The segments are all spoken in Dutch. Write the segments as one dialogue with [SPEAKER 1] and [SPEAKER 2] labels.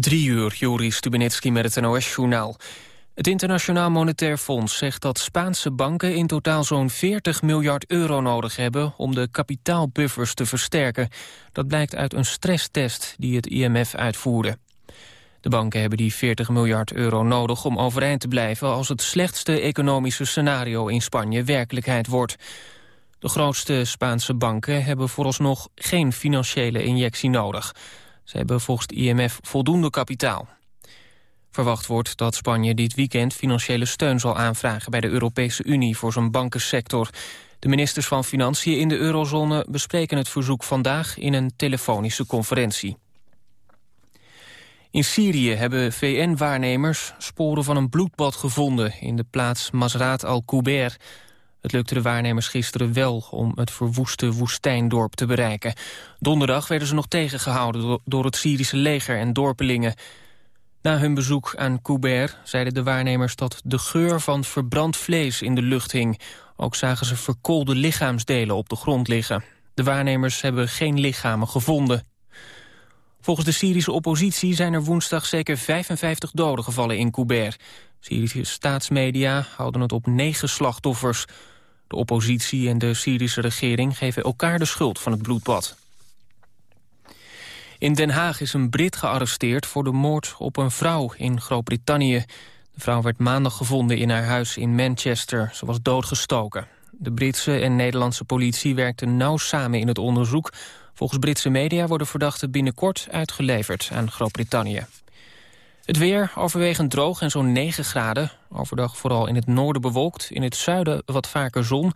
[SPEAKER 1] Drie uur, Joris Stubenitski met het NOS-journaal. Het Internationaal Monetair Fonds zegt dat Spaanse banken in totaal zo'n 40 miljard euro nodig hebben om de kapitaalbuffers te versterken. Dat blijkt uit een stresstest die het IMF uitvoerde. De banken hebben die 40 miljard euro nodig om overeind te blijven als het slechtste economische scenario in Spanje werkelijkheid wordt. De grootste Spaanse banken hebben vooralsnog geen financiële injectie nodig. Ze hebben volgens IMF voldoende kapitaal. Verwacht wordt dat Spanje dit weekend financiële steun zal aanvragen... bij de Europese Unie voor zijn bankensector. De ministers van Financiën in de eurozone bespreken het verzoek vandaag... in een telefonische conferentie. In Syrië hebben VN-waarnemers sporen van een bloedbad gevonden... in de plaats Masraat al-Kuber... Het lukte de waarnemers gisteren wel om het verwoeste woestijndorp te bereiken. Donderdag werden ze nog tegengehouden door het Syrische leger en dorpelingen. Na hun bezoek aan Kuber zeiden de waarnemers dat de geur van verbrand vlees in de lucht hing. Ook zagen ze verkoolde lichaamsdelen op de grond liggen. De waarnemers hebben geen lichamen gevonden. Volgens de Syrische oppositie zijn er woensdag zeker 55 doden gevallen in Kuber. Syrische staatsmedia houden het op negen slachtoffers. De oppositie en de Syrische regering geven elkaar de schuld van het bloedbad. In Den Haag is een Brit gearresteerd voor de moord op een vrouw in Groot-Brittannië. De vrouw werd maandag gevonden in haar huis in Manchester. Ze was doodgestoken. De Britse en Nederlandse politie werkten nauw samen in het onderzoek. Volgens Britse media worden verdachten binnenkort uitgeleverd aan Groot-Brittannië. Het weer overwegend droog en zo'n 9 graden. Overdag vooral in het noorden bewolkt, in het zuiden wat vaker zon.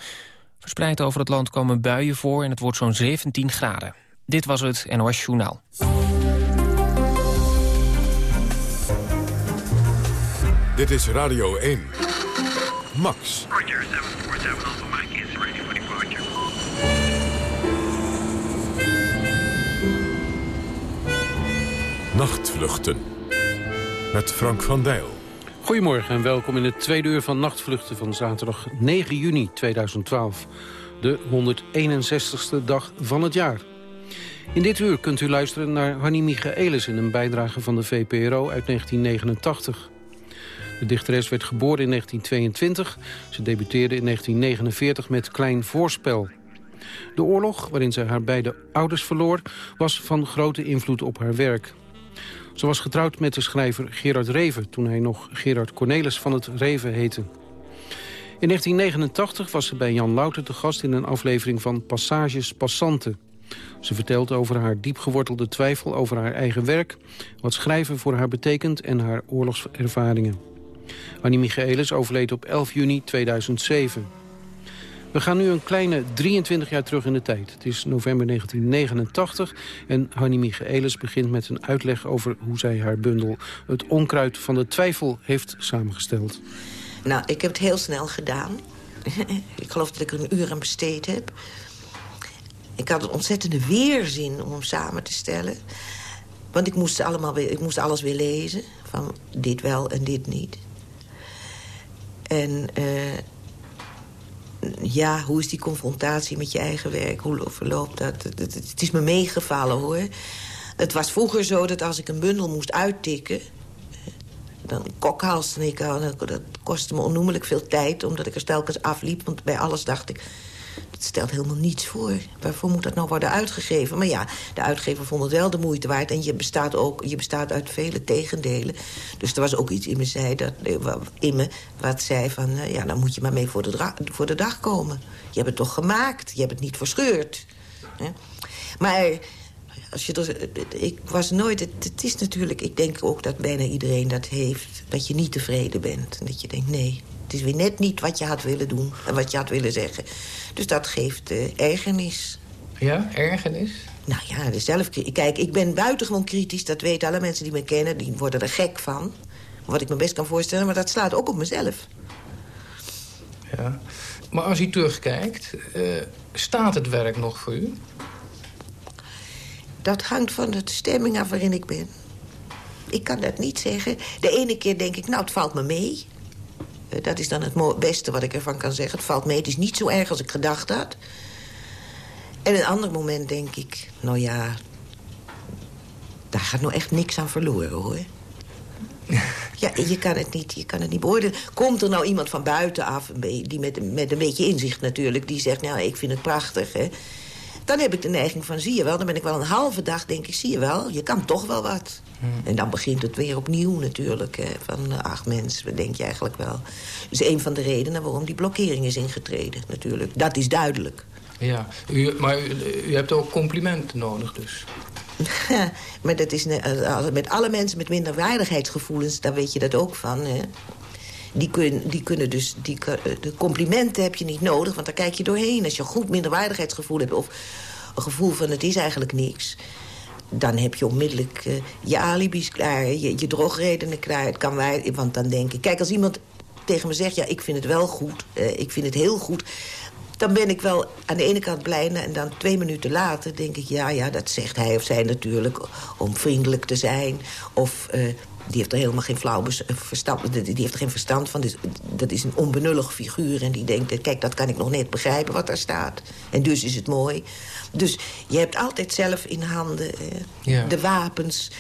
[SPEAKER 1] Verspreid over het land komen buien voor en het wordt zo'n 17 graden. Dit was het NOS Journaal.
[SPEAKER 2] Dit is Radio 1. Max. Nachtvluchten met Frank van Dijl.
[SPEAKER 3] Goedemorgen en welkom in het tweede uur van Nachtvluchten van zaterdag 9 juni 2012. De 161ste dag van het jaar. In dit uur kunt u luisteren naar Hanni Michaelis in een bijdrage van de VPRO uit 1989. De dichteres werd geboren in 1922. Ze debuteerde in 1949 met Klein Voorspel. De oorlog, waarin ze haar beide ouders verloor... was van grote invloed op haar werk. Ze was getrouwd met de schrijver Gerard Reven... toen hij nog Gerard Cornelis van het Reven heette. In 1989 was ze bij Jan Louter te gast in een aflevering van Passages Passanten. Ze vertelt over haar diepgewortelde twijfel over haar eigen werk... wat schrijven voor haar betekent en haar oorlogservaringen. Annie Michaelis overleed op 11 juni 2007. We gaan nu een kleine 23 jaar terug in de tijd. Het is november 1989 en Hanni Michaelis begint met een uitleg over hoe zij haar bundel... Het onkruid van de twijfel heeft samengesteld.
[SPEAKER 4] Nou, ik heb het heel snel gedaan. ik geloof dat ik er een uur aan besteed heb. Ik had een ontzettende weerzin om hem samen te stellen. Want ik moest, allemaal weer, ik moest alles weer lezen. Van dit wel en dit niet. En uh, ja, hoe is die confrontatie met je eigen werk? Hoe verloopt dat? Het, is me meegevallen, hoor. Het was vroeger zo dat als ik een bundel moest uittikken... dan kokhalste ik al. Dat kostte me onnoemelijk veel tijd, omdat ik er telkens afliep. Want bij alles dacht ik, het stelt helemaal niets voor. Waarvoor moet dat nou worden uitgegeven? Maar ja, de uitgever vond het wel de moeite waard. En je bestaat, ook, je bestaat uit vele tegendelen. Dus er was ook iets in me, zei dat, eh, in me wat zei van... Eh, ja, dan moet je maar mee voor de, voor de dag komen. Je hebt het toch gemaakt? Je hebt het niet verscheurd. Maar als je er, ik was nooit... Het, het, is natuurlijk... Ik denk ook dat bijna iedereen dat heeft. Dat je niet tevreden bent. En dat je denkt, nee, het is weer net niet wat je had willen doen en wat je had willen zeggen. Dus dat geeft uh, ergernis.
[SPEAKER 5] Ja, ergernis?
[SPEAKER 4] Nou ja, de zelf... Kijk, ik ben buitengewoon kritisch. Dat weten alle mensen die me kennen. Die worden er gek van. Wat ik me best kan voorstellen. Maar dat slaat ook op mezelf.
[SPEAKER 5] Ja. Maar als u terugkijkt, uh, staat het werk nog voor u?
[SPEAKER 4] Dat hangt van de stemming af waarin ik ben. Ik kan dat niet zeggen. De ene keer denk ik, nou, het valt me mee. Eh, dat is dan het beste wat ik ervan kan zeggen. Het valt mee, het is niet zo erg als ik gedacht had. En een ander moment denk ik, nou ja... Daar gaat nou echt niks aan verloren, hoor. Ja, je kan het niet, je kan het niet beoordelen. Komt er nou iemand van buitenaf, die met, met een beetje inzicht natuurlijk... die zegt, nou, ik vind het prachtig, hè. Dan heb ik de neiging van, zie je wel, dan ben ik wel een halve dag, denk ik... zie je wel, je kan toch wel wat. Hmm. En dan begint het weer opnieuw natuurlijk. Hè, van, ach mensen, denk je eigenlijk wel. Dus een van de redenen waarom die blokkering is ingetreden, natuurlijk. Dat is duidelijk.
[SPEAKER 5] Ja, u, maar u, u hebt ook complimenten nodig dus.
[SPEAKER 4] maar dat is eh, met alle mensen met minderwaardigheidsgevoelens... daar weet je dat ook van, hè? Die, kun, die kunnen dus... Die, eh, de complimenten heb je niet nodig, want daar kijk je doorheen. Als je goed minderwaardigheidsgevoel hebt... of een gevoel van het is eigenlijk niks... dan heb je onmiddellijk uh, je alibis klaar, je, drogredenen klaar. Het kan wij, want dan denk ik... Kijk, als iemand tegen me zegt, ja, ik vind het wel goed... Uh, ik vind het heel goed dan ben ik wel aan de ene kant blij... en dan twee minuten later denk ik... ja, ja, dat zegt hij of zij natuurlijk om vriendelijk te zijn... of die heeft er helemaal geen flauw eh, verstand, die heeft er geen verstand van. Dus, dat is een onbenullig figuur en die denkt... kijk, dat kan ik nog net begrijpen wat daar staat. En dus is het mooi. Dus je hebt altijd zelf in handen ja. de wapens...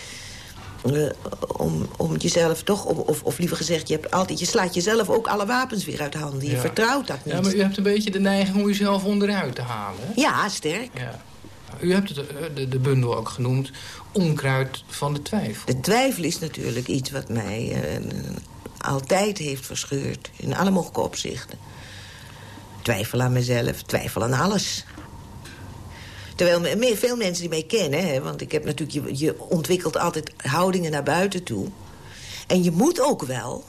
[SPEAKER 4] Uh, om, om jezelf toch, of, of liever gezegd, je, hebt altijd, je slaat jezelf ook alle wapens weer uit handen. Je vertrouwt dat niet.
[SPEAKER 5] Ja, maar u hebt een beetje de neiging om uzelf onderuit te halen.
[SPEAKER 4] Ja, sterk.
[SPEAKER 5] Ja. U hebt het, eh, de, de, bundel ook genoemd, onkruid van de twijfel.
[SPEAKER 4] De twijfel is natuurlijk iets wat mij uh, altijd heeft verscheurd. In alle mogelijke opzichten. Twijfel aan mezelf, twijfel aan alles. Terwijl veel mensen die mij kennen... Hè, want ik heb natuurlijk, je, je ontwikkelt altijd houdingen naar buiten toe. En je moet ook wel...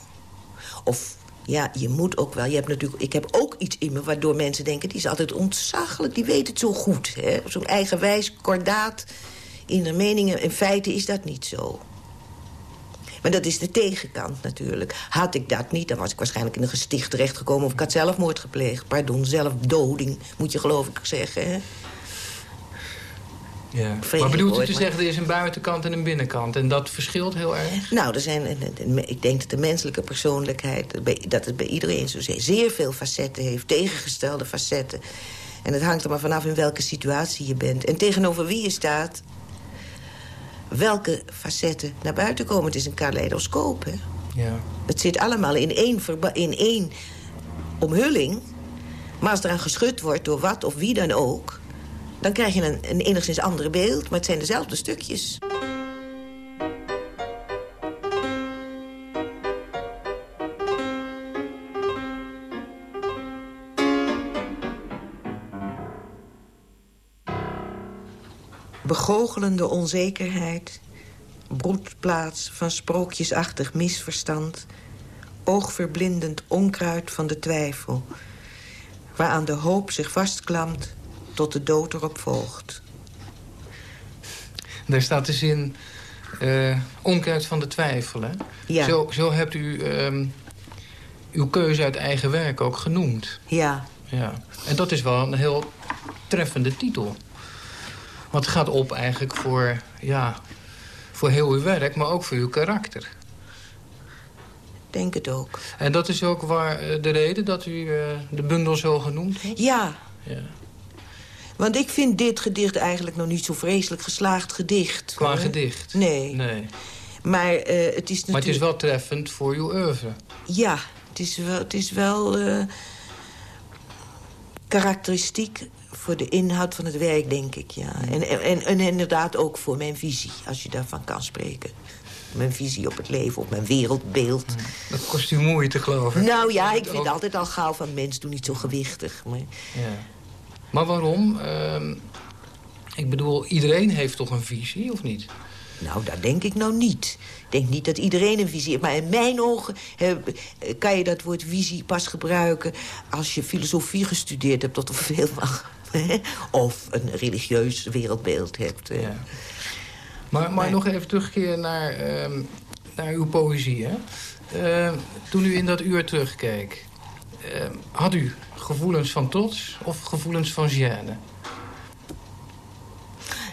[SPEAKER 4] of ja, je moet ook wel. Je hebt natuurlijk, ik heb ook iets in me waardoor mensen denken... die is altijd ontzaglijk, die weet het zo goed. Zo'n eigenwijs, kordaat in de meningen. In feite is dat niet zo. Maar dat is de tegenkant natuurlijk. Had ik dat niet, dan was ik waarschijnlijk in een gesticht terechtgekomen... of ik had zelfmoord gepleegd. Pardon, zelfdoding, moet je geloof ik zeggen. Hè?
[SPEAKER 5] Ja. Maar bedoelt u te zeggen, er is een buitenkant en een binnenkant. En dat verschilt heel erg?
[SPEAKER 4] Nou, er zijn, ik denk dat de menselijke persoonlijkheid... dat het bij iedereen zo zeer veel facetten heeft. Tegengestelde facetten. En het hangt er maar vanaf in welke situatie je bent. En tegenover wie je staat... welke facetten naar buiten komen. Het is een kaleidoscoop, hè?
[SPEAKER 5] Ja.
[SPEAKER 4] Het zit allemaal in één, in één omhulling. Maar als eraan geschud wordt door wat of wie dan ook dan krijg je een, een enigszins ander beeld, maar het zijn dezelfde stukjes. Begoochelende onzekerheid, broedplaats van sprookjesachtig misverstand... oogverblindend onkruid van de twijfel... waaraan de hoop zich vastklampt tot de dood erop volgt.
[SPEAKER 5] Daar staat de zin uh, onkruid van de twijfel, hè?
[SPEAKER 4] Ja.
[SPEAKER 5] Zo, zo hebt u uh, uw keuze uit eigen werk ook genoemd.
[SPEAKER 4] Ja.
[SPEAKER 5] ja. En dat is wel een heel treffende titel. Want het gaat op eigenlijk voor, ja, voor heel uw werk, maar ook voor uw karakter.
[SPEAKER 4] Denk het ook.
[SPEAKER 5] En dat is ook waar, eh, de reden dat u uh, de bundel zo genoemd heeft?
[SPEAKER 4] Ja.
[SPEAKER 5] ja.
[SPEAKER 4] Want ik vind dit gedicht eigenlijk nog niet zo vreselijk geslaagd gedicht.
[SPEAKER 5] Qua gedicht?
[SPEAKER 4] Nee.
[SPEAKER 5] nee.
[SPEAKER 4] Maar uh, het is natuurlijk...
[SPEAKER 5] Maar het is wel treffend voor uw oeuvre.
[SPEAKER 4] Ja, het is wel, het is wel uh, karakteristiek voor de inhoud van het werk, denk ik. Ja. En, en, en inderdaad ook voor mijn visie, als je daarvan kan spreken mijn visie op het leven, op mijn wereldbeeld.
[SPEAKER 5] Dat kost u moeite, geloof ik.
[SPEAKER 4] Nou ja, ik vind altijd al gauw van mens doe niet zo gewichtig. Maar...
[SPEAKER 5] Ja. Maar waarom? Uh, ik bedoel, iedereen heeft toch een visie, of niet?
[SPEAKER 4] Nou, dat denk ik nou niet. Ik denk niet dat iedereen een visie heeft. Maar in mijn ogen kan je dat woord visie pas gebruiken... als je filosofie gestudeerd hebt tot er veel mag. of een religieus wereldbeeld hebt. Ja.
[SPEAKER 5] Maar, maar nog even terugkeren naar, uh, naar uw poëzie. Hè? Uh, toen u in dat uur terugkeek... Ehm, had u gevoelens van trots of gevoelens van gêne?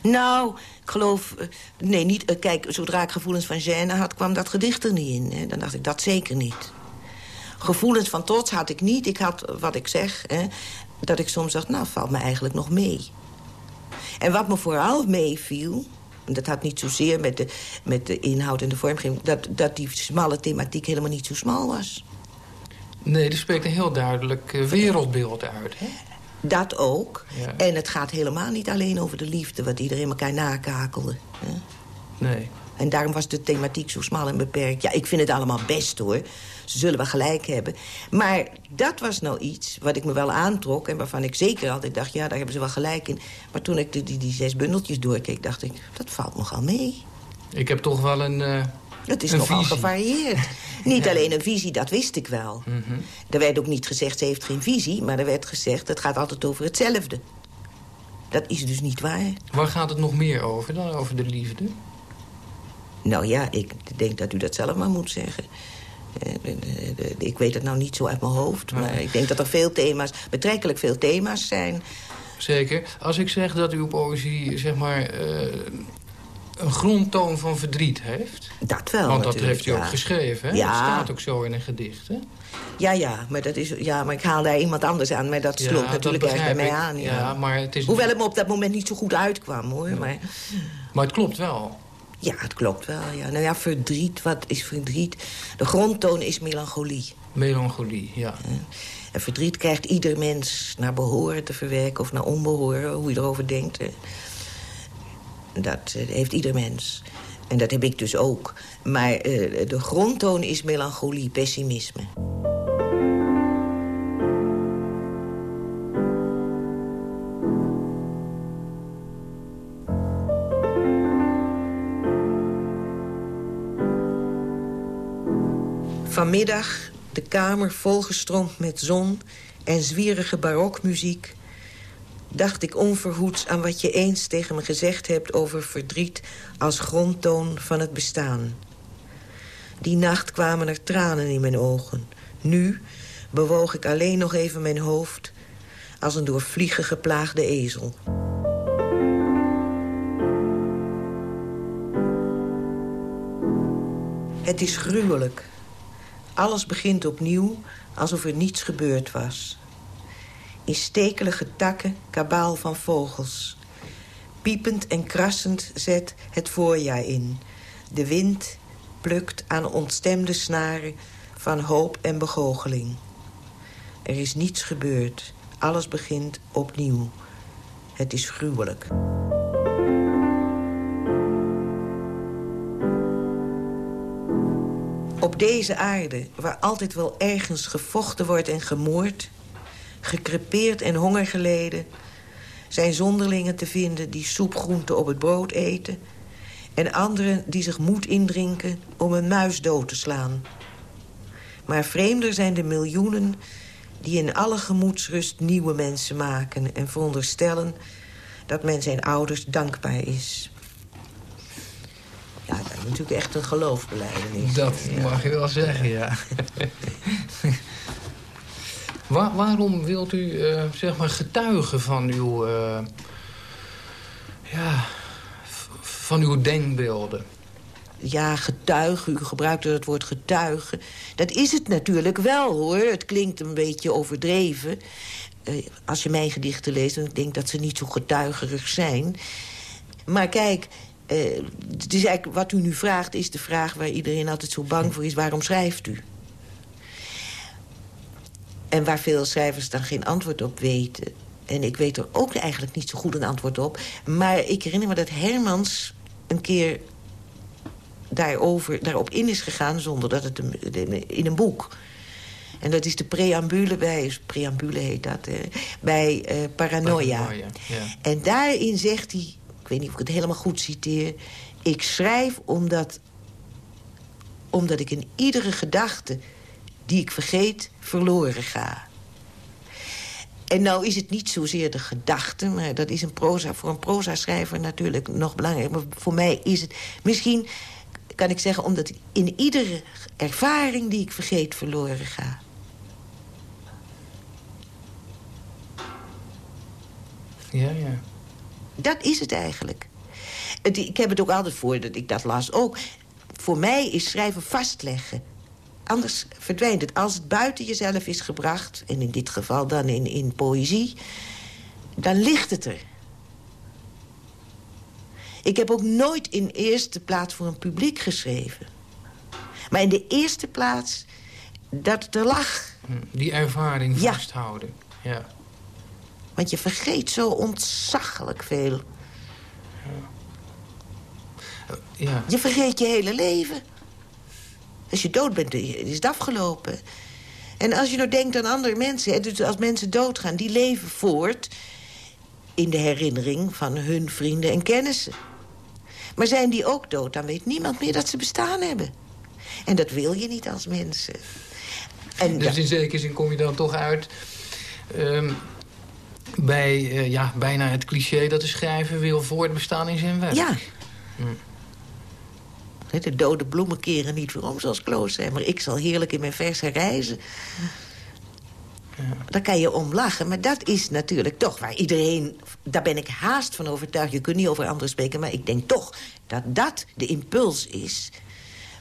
[SPEAKER 4] Nou, ik geloof... Eh, nee, niet... Eh, kijk, zodra ik gevoelens van gêne had, kwam dat gedicht er niet in. Hè. Dan dacht ik, dat zeker niet. Gevoelens van trots had ik niet. Ik had, wat ik zeg, hè, dat ik soms dacht... nou, valt me eigenlijk nog mee. En wat me vooral meeviel... dat had niet zozeer met de, met de inhoud en de vormgeving... Dat, dat die smalle thematiek helemaal niet zo smal was.
[SPEAKER 5] Nee, er spreekt een heel duidelijk eh, wereldbeeld uit, hè?
[SPEAKER 4] Dat ook. En het gaat helemaal niet alleen over de liefde... wat iedereen elkaar nakakelde. Hè?
[SPEAKER 5] Nee.
[SPEAKER 4] En daarom was de thematiek zo smal en beperkt. Ja, ik vind het allemaal best, hoor. Ze zullen wel gelijk hebben. Maar dat was nou iets wat ik me wel aantrok... en waarvan ik zeker altijd dacht, ja, daar hebben ze wel gelijk in. Maar toen ik die, die, die zes bundeltjes doorkeek, dacht ik... dat valt nogal mee.
[SPEAKER 5] Ik heb toch wel een uh,
[SPEAKER 4] Het is nogal visie. gevarieerd. Niet alleen een visie, dat wist ik wel. Mm Er werd ook niet gezegd, ze heeft geen visie... maar er werd gezegd, het gaat altijd over hetzelfde. Dat is dus niet waar.
[SPEAKER 5] Waar gaat het nog meer over dan over de liefde?
[SPEAKER 4] Nou ja, ik denk dat u dat zelf maar moet zeggen. Eh, eh, eh, ik weet het nou niet zo uit mijn hoofd. Maar ik denk dat er veel thema's, betrekkelijk veel thema's zijn.
[SPEAKER 5] Zeker. Als ik zeg dat uw poëzie, zeg maar... een grondtoon van verdriet heeft.
[SPEAKER 4] Dat wel,
[SPEAKER 5] Want dat heeft u ook geschreven, hè? Ja. Dat staat ook zo in een gedicht, hè?
[SPEAKER 4] Ja, ja, maar, dat is, ja, maar ik haal daar iemand anders aan. Maar dat sloot natuurlijk erg bij mij aan.
[SPEAKER 5] Ja. maar het is
[SPEAKER 4] Hoewel het me op dat moment niet zo goed uitkwam, hoor. Maar...
[SPEAKER 5] maar het klopt wel.
[SPEAKER 4] Ja, het klopt wel. Ja. Nou ja, verdriet, wat is verdriet? De grondtoon is melancholie.
[SPEAKER 5] Melancholie, ja.
[SPEAKER 4] En verdriet krijgt ieder mens naar behoren te verwerken... of naar onbehoren, hoe je erover denkt. Dat eh, heeft ieder mens. En dat heb ik dus ook. Maar uh, de grondtoon is melancholie, pessimisme. Vanmiddag de kamer volgestroomd met zon en zwierige barokmuziek... dacht ik onverhoeds aan wat je eens tegen me gezegd hebt... over verdriet als grondtoon van het bestaan. Die nacht kwamen er tranen in mijn ogen. Nu bewoog ik alleen nog even mijn hoofd... als een door vliegen geplaagde ezel. Het is gruwelijk alles begint opnieuw, alsof er niets gebeurd was. In stekelige takken, kabaal van vogels. Piepend en krassend zet het voorjaar in. De wind plukt aan ontstemde snaren van hoop en begoocheling. Er is niets gebeurd. Alles begint opnieuw. Het is gruwelijk. Op deze aarde, waar altijd wel ergens gevochten wordt en gemoord... gekrepeerd en honger geleden... zijn zonderlingen te vinden die soepgroenten op het brood eten... en anderen die zich moed indrinken om een muis dood te slaan. Maar vreemder zijn de miljoenen die in alle gemoedsrust nieuwe mensen maken... en veronderstellen dat men zijn ouders dankbaar is. Ja, dat is natuurlijk echt een geloofsbeleidenis.
[SPEAKER 5] Dat mag je wel zeggen, ja. waarom wilt u uh, zeg maar getuigen van uw, uh, ja, van uw denkbeelden?
[SPEAKER 4] Ja, getuigen. U gebruikt het woord getuigen. Dat is het natuurlijk wel, hoor. Het klinkt een beetje overdreven. Uh, als je mijn gedichten leest, dan denk ik dat ze niet zo getuigerig zijn. Maar kijk, uh, dus eigenlijk wat u nu vraagt is de vraag waar iedereen altijd zo bang voor is. Waarom schrijft u? En waar veel schrijvers dan geen antwoord op weten. En ik weet er ook eigenlijk niet zo goed een antwoord op. Maar ik herinner me dat Hermans een keer daarover, daarop in is gegaan... zonder dat het in een boek... En dat is de preambule bij, preambule heet dat, bij uh, Paranoia. Paranoia ja. En daarin zegt hij weet niet of ik het helemaal goed citeer... ik schrijf omdat, omdat ik in iedere gedachte die ik vergeet verloren ga. En nou is het niet zozeer de gedachte, maar dat is een proza, voor een proza-schrijver natuurlijk nog belangrijk. Maar voor mij is het misschien, kan ik zeggen, omdat ik in iedere ervaring die ik vergeet verloren ga.
[SPEAKER 5] Ja, ja.
[SPEAKER 4] Dat is het eigenlijk. ik heb het ook altijd voor dat ik dat las ook. Voor mij is schrijven vastleggen. Anders verdwijnt het. Als het buiten jezelf is gebracht... en in dit geval dan in, in poëzie... dan ligt het er. Ik heb ook nooit in eerste plaats voor een publiek geschreven. Maar in de eerste plaats dat het er lag.
[SPEAKER 5] Hm, die ervaring vasthouden. Ja.
[SPEAKER 4] Want je vergeet zo ontzaglijk veel. Ja. Je vergeet je hele leven. Als je dood bent, is het afgelopen. En als je nou denkt aan andere mensen... dus als mensen doodgaan, die leven voort... in de herinnering van hun vrienden en kennissen. Maar zijn die ook dood, dan weet niemand meer dat ze bestaan hebben. En dat wil je niet als mensen.
[SPEAKER 5] En dus in zekere zin kom je dan toch uit... Ehm, bij uh, ja, bijna het cliché dat de schrijver wil voortbestaan in zijn werk.
[SPEAKER 4] Ja. Hm. De dode bloemen keren niet voor om, zoals Kloos zei. Maar ik zal heerlijk in mijn verse reizen. Ja. Daar kan je om lachen, maar dat is natuurlijk toch waar iedereen... daar ben ik haast van overtuigd, je kunt niet over anderen spreken... maar ik denk toch dat dat de impuls is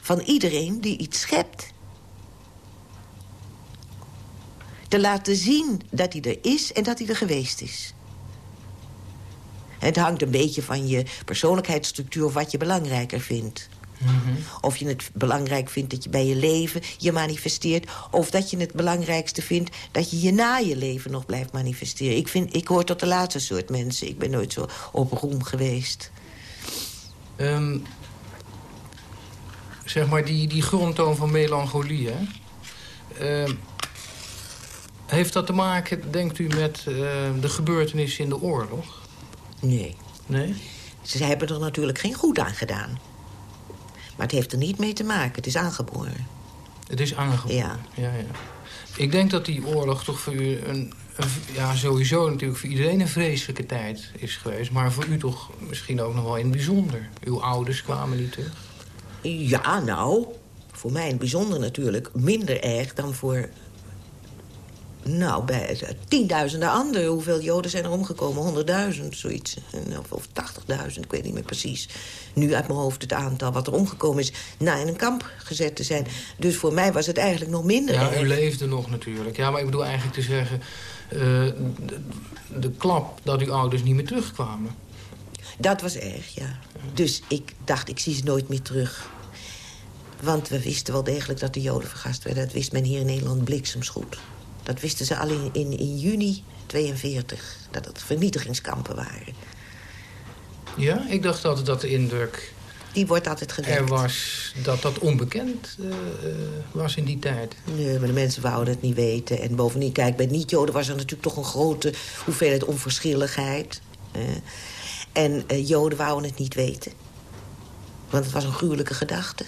[SPEAKER 4] van iedereen die iets schept. Te laten zien dat hij er is en dat hij er geweest is. Het hangt een beetje van je persoonlijkheidsstructuur... of wat je belangrijker vindt. Mhm. Of je het belangrijk vindt dat je bij je leven je manifesteert... of dat je het belangrijkste vindt dat je je na je leven nog blijft manifesteren. Ik, vind, ik hoor tot de laatste soort mensen. Ik ben nooit zo op roem geweest.
[SPEAKER 5] Ehm, zeg maar die, die grondtoon van melancholie, hè? Ehm, heeft dat te maken, denkt u, met uh, de gebeurtenissen in de oorlog?
[SPEAKER 4] Nee.
[SPEAKER 5] Nee?
[SPEAKER 4] Ze hebben er natuurlijk geen goed aan gedaan. Maar het heeft er niet mee te maken. Het is aangeboren.
[SPEAKER 5] Het is aangeboren?
[SPEAKER 4] Ja.
[SPEAKER 5] ja, ja. Ik denk dat die oorlog toch voor u een, ja, sowieso natuurlijk voor iedereen een vreselijke tijd is geweest. Maar voor u toch misschien ook nog wel in het bijzonder. Uw ouders kwamen niet terug.
[SPEAKER 4] Ja, nou, voor mij in het bijzonder natuurlijk minder erg dan voor nou, bij tienduizenden anderen. Hoeveel Joden zijn er omgekomen? Honderdduizend, zoiets. Of, 80.000, ik weet niet meer precies. Nu uit mijn hoofd het aantal wat er omgekomen is... na in een kamp gezet te zijn. Dus voor mij was het eigenlijk nog minder
[SPEAKER 5] Ja,
[SPEAKER 4] erg.
[SPEAKER 5] u leefde nog natuurlijk. Ja, maar ik bedoel eigenlijk te zeggen... Uh, de, de klap dat uw ouders niet meer terugkwamen.
[SPEAKER 4] Dat was erg, ja. Dus ik dacht, ik zie ze nooit meer terug. Want we wisten wel degelijk dat de Joden vergast werden. Dat wist men hier in Nederland bliksemsgoed. Dat wisten ze al in, in, in juni 42, dat het vernietigingskampen waren.
[SPEAKER 5] Ja, ik dacht altijd dat de indruk...
[SPEAKER 4] Die wordt altijd gewekt.
[SPEAKER 5] Er was dat dat onbekend uh, was in die tijd.
[SPEAKER 4] Nee, maar de mensen wouden het niet weten. En bovendien, kijk, bij niet-Joden was er natuurlijk toch een grote hoeveelheid onverschilligheid. Uh, en uh, Joden wouden het niet weten. Want het was een gruwelijke gedachte.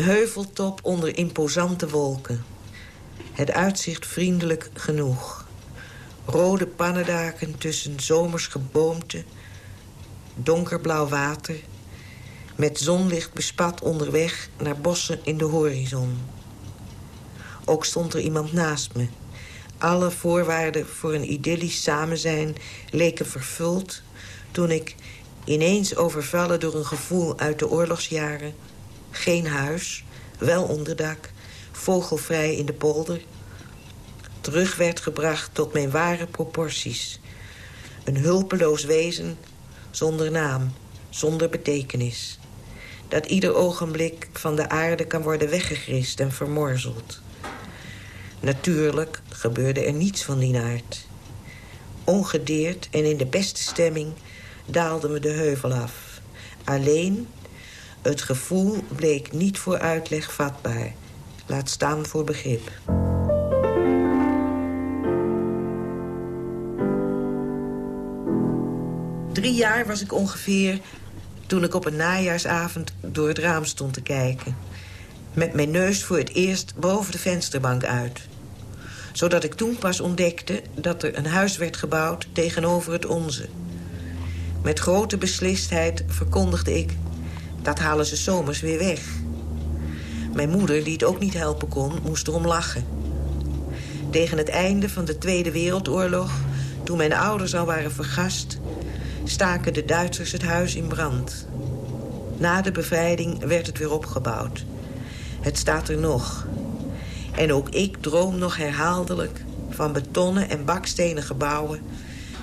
[SPEAKER 4] Heuveltop onder imposante wolken. Het uitzicht vriendelijk genoeg. Rode pannendaken tussen zomers geboomte. Donkerblauw water. Met zonlicht bespat onderweg naar bossen in de horizon. Ook stond er iemand naast me. Alle voorwaarden voor een idyllisch samenzijn leken vervuld... toen ik, ineens overvallen door een gevoel uit de oorlogsjaren geen huis, wel onderdak, vogelvrij in de polder. Terug werd gebracht tot mijn ware proporties. Een hulpeloos wezen zonder naam, zonder betekenis. Dat ieder ogenblik van de aarde kan worden weggegrist en vermorzeld. Natuurlijk gebeurde er niets van die aard. Ongedeerd en in de beste stemming daalden we de heuvel af. Alleen het gevoel bleek niet voor uitleg vatbaar. Laat staan voor begrip. Drie jaar was ik ongeveer toen ik op een najaarsavond door het raam stond te kijken. Met mijn neus voor het eerst boven de vensterbank uit. Zodat ik toen pas ontdekte dat er een huis werd gebouwd tegenover het onze. Met grote beslistheid verkondigde ik dat halen ze zomers weer weg. Mijn moeder, die het ook niet helpen kon, moest erom lachen. Tegen het einde van de Tweede Wereldoorlog, toen mijn ouders al waren vergast... staken de Duitsers het huis in brand. Na de bevrijding werd het weer opgebouwd. Het staat er nog. En ook ik droom nog herhaaldelijk van betonnen en bakstenen gebouwen...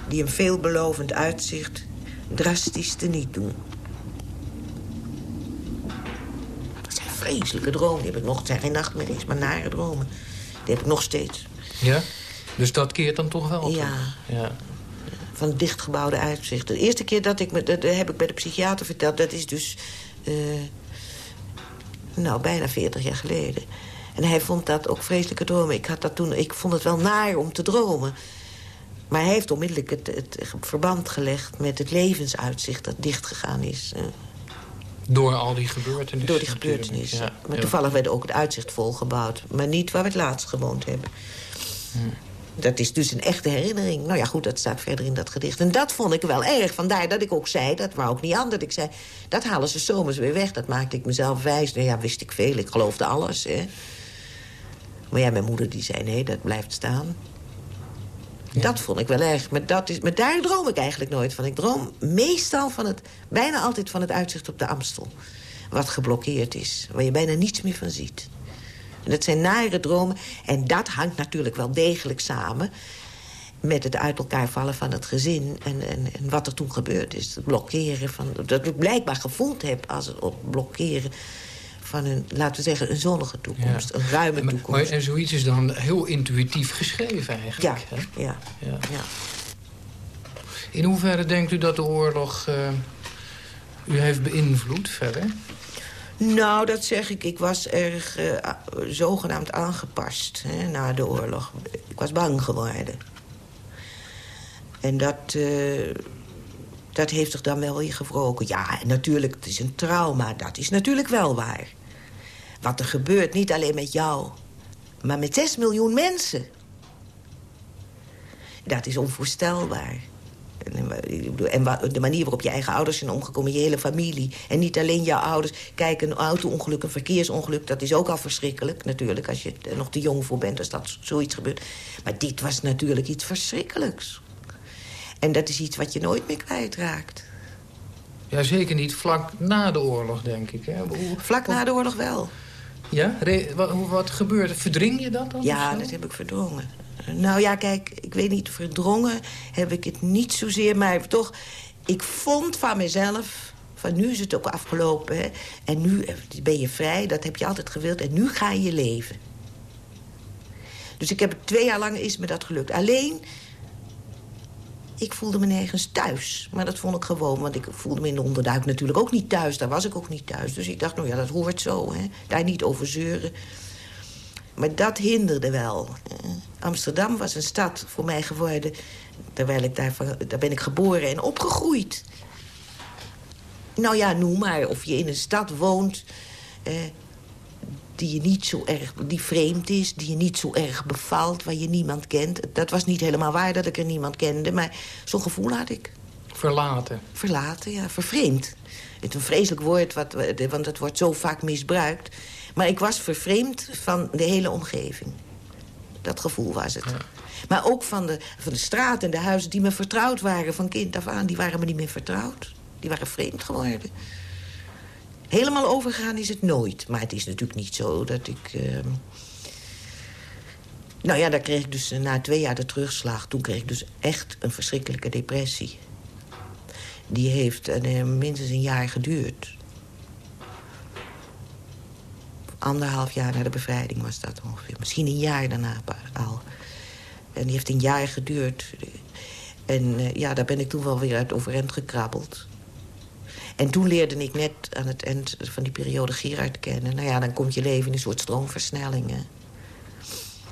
[SPEAKER 4] die een veelbelovend uitzicht drastisch teniet doen. Dat zijn vreselijke dromen. Die heb ik nog. Het zijn geen nachtmerries, maar nare dromen. Die heb ik nog steeds.
[SPEAKER 5] Ja? Dus dat keert dan toch wel?
[SPEAKER 4] Ja.
[SPEAKER 5] ja.
[SPEAKER 4] Van het dichtgebouwde uitzicht. De eerste keer dat ik me... Dat heb ik bij de psychiater verteld. Dat is dus... Uh, nou, bijna 40 jaar geleden. En hij vond dat ook vreselijke dromen. Ik, had dat toen, ik vond het wel naar om te dromen. Maar hij heeft onmiddellijk het, het verband gelegd met het levensuitzicht dat dichtgegaan is.
[SPEAKER 5] Door al die gebeurtenissen?
[SPEAKER 4] Door die gebeurtenissen. maar toevallig werd ook het uitzicht volgebouwd. Maar niet waar we het laatst gewoond hebben. Hm. Dat is dus een echte herinnering. Nou ja, goed, dat staat verder in dat gedicht. En dat vond ik wel erg. Vandaar dat ik ook zei, dat wou ook niet anders. Ik zei, dat halen ze zomers weer weg. Dat maakte ik mezelf wijs. Nou ja, wist ik veel. Ik geloofde alles, hè. Maar ja, mijn moeder die zei, nee, dat blijft staan. Dat vond ik wel erg. Maar, dat is, maar daar droom ik eigenlijk nooit van. Ik droom meestal van het, bijna altijd van het uitzicht op de Amstel. Wat geblokkeerd is. Waar je bijna niets meer van ziet. En dat zijn nare dromen. En dat hangt natuurlijk wel degelijk samen met het uit elkaar vallen van het gezin en, en, en wat er toen gebeurd is. Het blokkeren van... Dat ik blijkbaar gevoeld heb als het blokkeren van een, laten we zeggen, een zonnige toekomst. Een ruime toekomst.
[SPEAKER 5] Maar, en zoiets is dan heel intuïtief geschreven eigenlijk.
[SPEAKER 4] Ja, hè? ja. ja. ja.
[SPEAKER 5] In hoeverre denkt u dat de oorlog uh, u heeft beïnvloed verder?
[SPEAKER 4] Nou, dat zeg ik. Ik was erg uh, zogenaamd aangepast hè, na de oorlog. Ik was bang geworden. En dat, uh, dat heeft zich dan wel weer gewroken. Ja, natuurlijk, het is een trauma. Dat is natuurlijk wel waar. Wat er gebeurt, niet alleen met jou, maar met 6 miljoen mensen. Dat is onvoorstelbaar. En de manier waarop je eigen ouders zijn omgekomen, je hele familie. En niet alleen jouw ouders. Kijk, een auto-ongeluk, een verkeersongeluk... dat is ook al verschrikkelijk, natuurlijk, als je er nog te jong voor bent... als dat zoiets gebeurt. Maar dit was natuurlijk iets verschrikkelijks. En dat is iets wat je nooit meer kwijtraakt.
[SPEAKER 5] Ja, zeker niet vlak na de oorlog, denk ik. Hè?
[SPEAKER 4] Vlak na de oorlog wel.
[SPEAKER 5] Ja? wat, wat gebeurde? Verdring je dat dan?
[SPEAKER 4] Ja, dat heb ik verdrongen. Nou ja, kijk, ik weet niet, verdrongen heb ik het niet zozeer... maar toch, ik vond van mezelf... van nu is het ook afgelopen, hè, en nu ben je vrij, dat heb je altijd gewild... en nu ga je leven. Dus ik heb twee jaar lang is me dat gelukt. Alleen, ik voelde me nergens thuis. Maar dat vond ik gewoon, want ik voelde me in de onderduik natuurlijk ook niet thuis. Daar was ik ook niet thuis. Dus ik dacht, nou ja, dat hoort zo, hè. Daar niet over zeuren. Maar dat hinderde wel. Amsterdam was een stad voor mij geworden... terwijl ik daar, daar ben ik geboren en opgegroeid. Nou ja, noem maar. Of je in een stad woont... Eh, die je niet zo erg, die vreemd is, die je niet zo erg bevalt, waar je niemand kent. Dat was niet helemaal waar dat ik er niemand kende, maar zo'n gevoel had ik.
[SPEAKER 5] Verlaten.
[SPEAKER 4] Verlaten, ja, vervreemd. Het is een vreselijk woord, wat, want het wordt zo vaak misbruikt. Maar ik was vervreemd van de hele omgeving. Dat gevoel was het. Maar ook van de, van de straat en de huizen die me vertrouwd waren van kind af aan. Die waren me niet meer vertrouwd. Die waren vreemd geworden. Helemaal overgegaan is het nooit. Maar het is natuurlijk niet zo dat ik... Uh... Nou ja, daar kreeg ik dus na twee jaar de terugslag. Toen kreeg ik dus echt een verschrikkelijke depressie. Die heeft uh, minstens een jaar geduurd. Anderhalf jaar na de bevrijding was dat ongeveer. Misschien een jaar daarna al. En die heeft een jaar geduurd. En uh, ja, daar ben ik toen wel weer uit overeind gekrabbeld. En toen leerde ik net aan het eind van die periode Gerard kennen. Nou ja, dan komt je leven in een soort stroomversnellingen.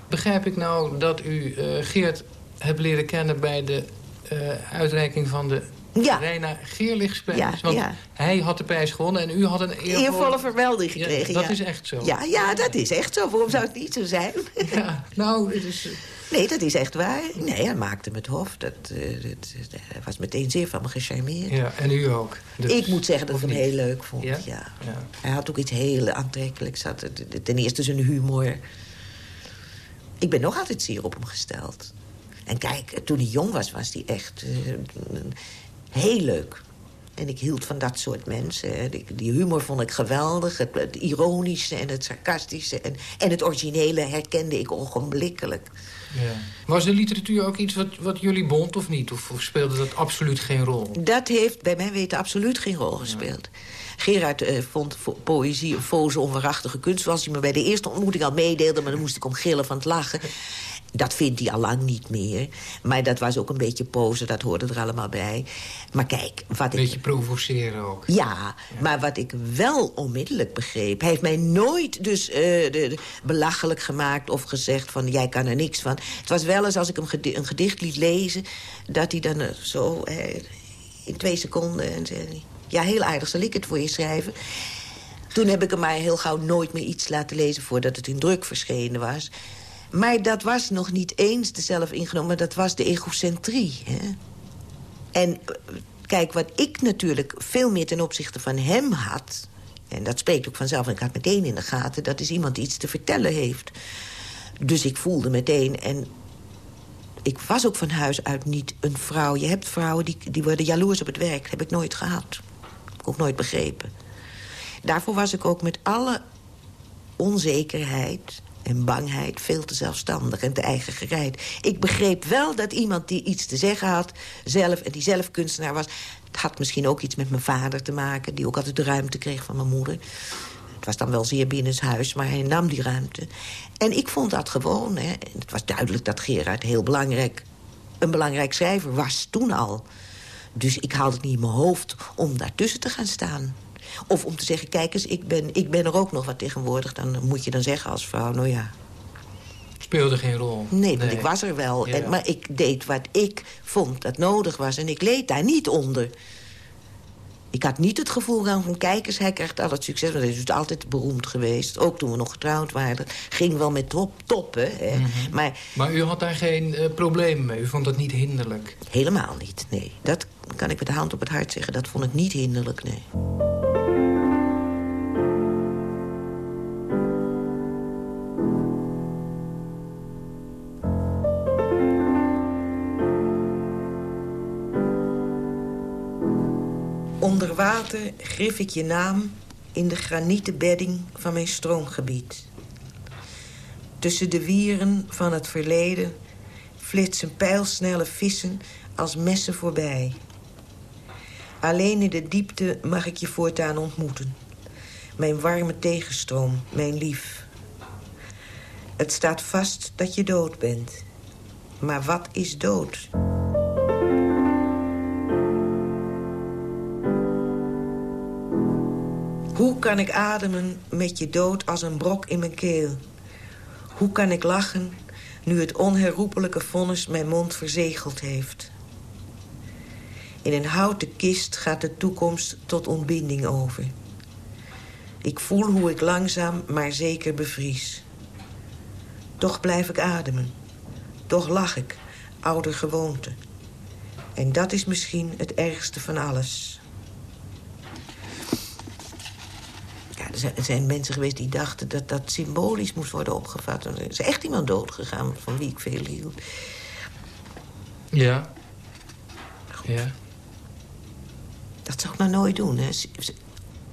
[SPEAKER 5] Begrijp ik nou dat u uh, Geert hebt leren kennen... bij de uh, uitreiking van de ja. Reina Geerlichtsprijs? Ja, Want ja. hij had de prijs gewonnen en u had een eervolle,
[SPEAKER 4] eervolle vermelding gekregen.
[SPEAKER 5] Ja, dat is echt zo.
[SPEAKER 4] Ja, ja, dat is echt zo. Waarom zou het niet zo zijn?
[SPEAKER 5] Ja, nou, het is...
[SPEAKER 4] Nee, dat is echt waar. Nee, hij maakte me het hof. Dat, uh, dat, was meteen zeer van me gecharmeerd.
[SPEAKER 5] Ja, en u ook.
[SPEAKER 4] Dus, ik moet zeggen dat ik hem heel leuk vond, ja? ja? Hij had ook iets heel aantrekkelijks. Ten eerste zijn humor. Ik ben nog altijd zeer op hem gesteld. En kijk, toen hij jong was, was hij echt uh, heel leuk. En ik hield van dat soort mensen. Die humor vond ik geweldig. Het, ironische en het sarcastische en, en het originele herkende ik ogenblikkelijk.
[SPEAKER 5] Ja. Was de literatuur ook iets wat, wat jullie bond of niet? Of, speelde dat absoluut geen rol?
[SPEAKER 4] Dat heeft bij mij weten absoluut geen rol gespeeld. Gerard uh, vond poëzie een foze, onwaarachtige kunst... zoals hij me bij de eerste ontmoeting al meedeelde... maar dan moest ik om gillen van het lachen. Dat vindt hij al lang niet meer. Maar dat was ook een beetje pose, dat hoorde er allemaal bij. Maar kijk, wat
[SPEAKER 5] ik... Beetje provoceren ook.
[SPEAKER 4] Ja, maar wat ik wel onmiddellijk begreep... hij heeft mij nooit dus uh, de, belachelijk gemaakt of gezegd van... jij kan er niks van. Het was wel eens als ik hem een gedicht liet lezen... dat hij dan uh, zo uh, in twee seconden... en zei ja, heel aardig, zal ik het voor je schrijven? Toen heb ik hem maar heel gauw nooit meer iets laten lezen... voordat het in druk verschenen was. Maar dat was nog niet eens de zelf ingenomen, dat was de egocentrie. Hè? En kijk, wat ik natuurlijk veel meer ten opzichte van hem had... en dat spreekt ook vanzelf, en ik had meteen in de gaten... dat is iemand die iets te vertellen heeft. Dus ik voelde meteen, en ik was ook van huis uit niet een vrouw. Je hebt vrouwen die, die worden jaloers op het werk. Heb ik nooit gehad. Heb ik ook nooit begrepen. Daarvoor was ik ook met alle onzekerheid en bangheid veel te zelfstandig en te eigen gereid. Ik begreep wel dat iemand die iets te zeggen had, zelf, en die zelf kunstenaar was... het had misschien ook iets met mijn vader te maken... die ook altijd de ruimte kreeg van mijn moeder. Het was dan wel zeer binnenshuis, maar hij nam die ruimte. En ik vond dat gewoon. Hè. Het was duidelijk dat Gerard heel belangrijk... een belangrijk schrijver was toen al. Dus ik haalde het niet in mijn hoofd om daartussen te gaan staan. Of om te zeggen, kijk eens, ik ben, ik ben er ook nog wat tegenwoordig. Dan moet je dan zeggen als vrouw, nou ja...
[SPEAKER 5] Speelde geen rol.
[SPEAKER 4] Nee, want ik was er wel. En, maar ik deed wat ik vond dat nodig was. En ik leed daar niet onder. Ik had niet het gevoel van, kijk eens, hij krijgt al het succes. Want hij is dus altijd beroemd geweest. Ook toen we nog getrouwd waren. Ging wel met top, toppen. Hè. Mhm. maar,
[SPEAKER 5] maar u had daar geen uh, probleem mee? U vond dat niet hinderlijk?
[SPEAKER 4] Helemaal niet, nee. Dat kan ik met de hand op het hart zeggen. Dat vond ik niet hinderlijk, nee. Water grif ik je naam in de granieten bedding van mijn stroomgebied. Tussen de wieren van het verleden flitsen pijlsnelle vissen als messen voorbij. Alleen in de diepte mag ik je voortaan ontmoeten. Mijn warme tegenstroom, mijn lief. Het staat vast dat je dood bent. Maar wat is dood? Hoe kan ik ademen met je dood als een brok in mijn keel? Hoe kan ik lachen nu het onherroepelijke vonnis mijn mond verzegeld heeft? In een houten kist gaat de toekomst tot ontbinding over. Ik voel hoe ik langzaam maar zeker bevries. Toch blijf ik ademen. Toch lach ik, ouder gewoonte. En dat is misschien het ergste van alles. Er zijn mensen geweest die dachten dat dat symbolisch moest worden opgevat. Er is echt iemand doodgegaan van wie ik veel hield.
[SPEAKER 5] Ja. Ja.
[SPEAKER 4] Dat zou ik nou nooit doen, hè.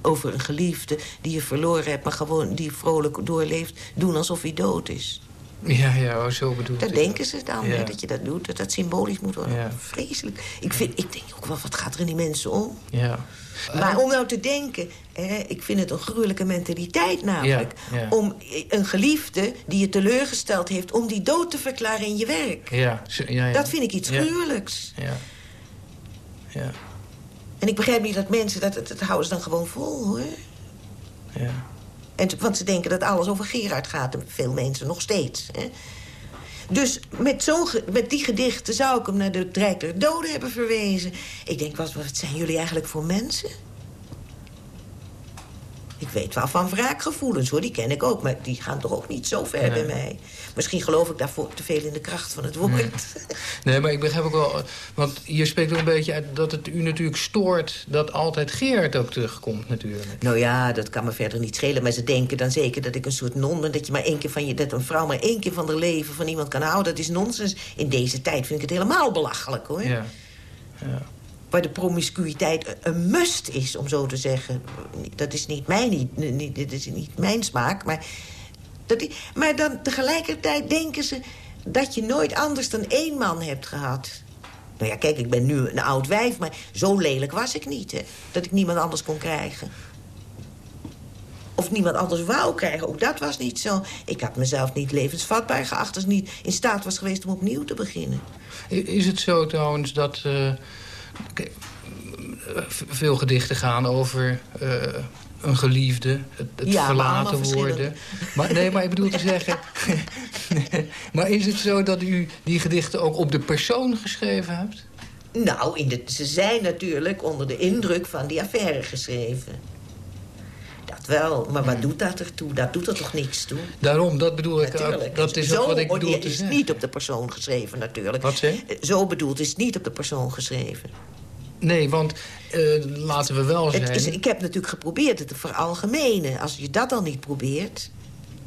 [SPEAKER 4] Over een geliefde die je verloren hebt... maar gewoon die vrolijk doorleeft, doen alsof hij dood is.
[SPEAKER 5] Ja, ja, oh, zo bedoel
[SPEAKER 4] Dat denken ze dan, hè, dat je dat doet. Dat dat symbolisch moet worden. Ja. Vreselijk. Ik, vind, ik denk ook wel, wat gaat er in die mensen om?
[SPEAKER 5] Ja.
[SPEAKER 4] Maar om nou te denken, hè, ik vind het een gruwelijke mentaliteit namelijk... om een geliefde die je teleurgesteld heeft... om die dood te verklaren in je werk.
[SPEAKER 5] Ja. Ja,
[SPEAKER 4] Dat vind ik iets gruwelijks.
[SPEAKER 5] Ja. ja.
[SPEAKER 4] En ik begrijp niet dat mensen, dat, dat, houden ze dan gewoon vol, hoor.
[SPEAKER 5] Ja.
[SPEAKER 4] En, want ze denken dat alles over Gerard gaat. Veel mensen nog steeds. Hè. Dus met, zo, met die gedichten zou ik hem naar de Rijk der Doden hebben verwezen. Ik denk, wat, wat zijn jullie eigenlijk voor mensen? Ik, weet wel van wraakgevoelens, hoor. Die ken ik ook, maar die gaan toch ook niet zo ver bij mij. Misschien geloof ik daarvoor te veel in de kracht van het woord.
[SPEAKER 5] Nee, nee maar ik begrijp ook wel... Want je spreekt ook een beetje uit dat het u natuurlijk stoort... dat altijd Gerard ook terugkomt, natuurlijk.
[SPEAKER 4] Nou ja, dat kan me verder niet schelen. Maar ze denken dan zeker dat ik een soort non ben. Dat, je maar één keer van je, dat een vrouw maar één keer van haar leven van iemand kan houden. Dat is nonsens. In deze tijd vind ik het helemaal belachelijk, hoor.
[SPEAKER 5] Ja. ja
[SPEAKER 4] waar de promiscuïteit een must is, om zo te zeggen. Dat is niet mijn, niet, niet, is niet mijn smaak, maar... Dat, maar dan tegelijkertijd denken ze dat je nooit anders dan één man hebt gehad. Nou ja, kijk, ik ben nu een oud wijf, maar zo lelijk was ik niet, hè. Dat ik niemand anders kon krijgen. Of niemand anders wou krijgen, ook dat was niet zo. Ik had mezelf niet levensvatbaar geacht... als niet in staat was geweest om opnieuw te beginnen.
[SPEAKER 5] Is het zo trouwens dat... Uh veel gedichten gaan over uh, een geliefde, het, het
[SPEAKER 4] ja,
[SPEAKER 5] verlaten worden. Maar, nee, maar ik bedoel te zeggen... maar is het zo dat u die gedichten ook op de persoon geschreven hebt?
[SPEAKER 4] Nou, in de, ze zijn natuurlijk onder de indruk van die affaire geschreven. Wel, maar wat doet dat ertoe? Dat doet er toch niks toe?
[SPEAKER 5] Daarom, dat bedoel ik ook. Dat is
[SPEAKER 4] Zo,
[SPEAKER 5] ook wat ik bedoel
[SPEAKER 4] is niet op de persoon geschreven natuurlijk.
[SPEAKER 5] Wat zeg
[SPEAKER 4] Zo bedoeld is niet op de persoon geschreven.
[SPEAKER 5] Nee, want uh, laten we wel zijn...
[SPEAKER 4] Is, ik heb natuurlijk geprobeerd het te veralgemenen. Als je dat dan niet probeert...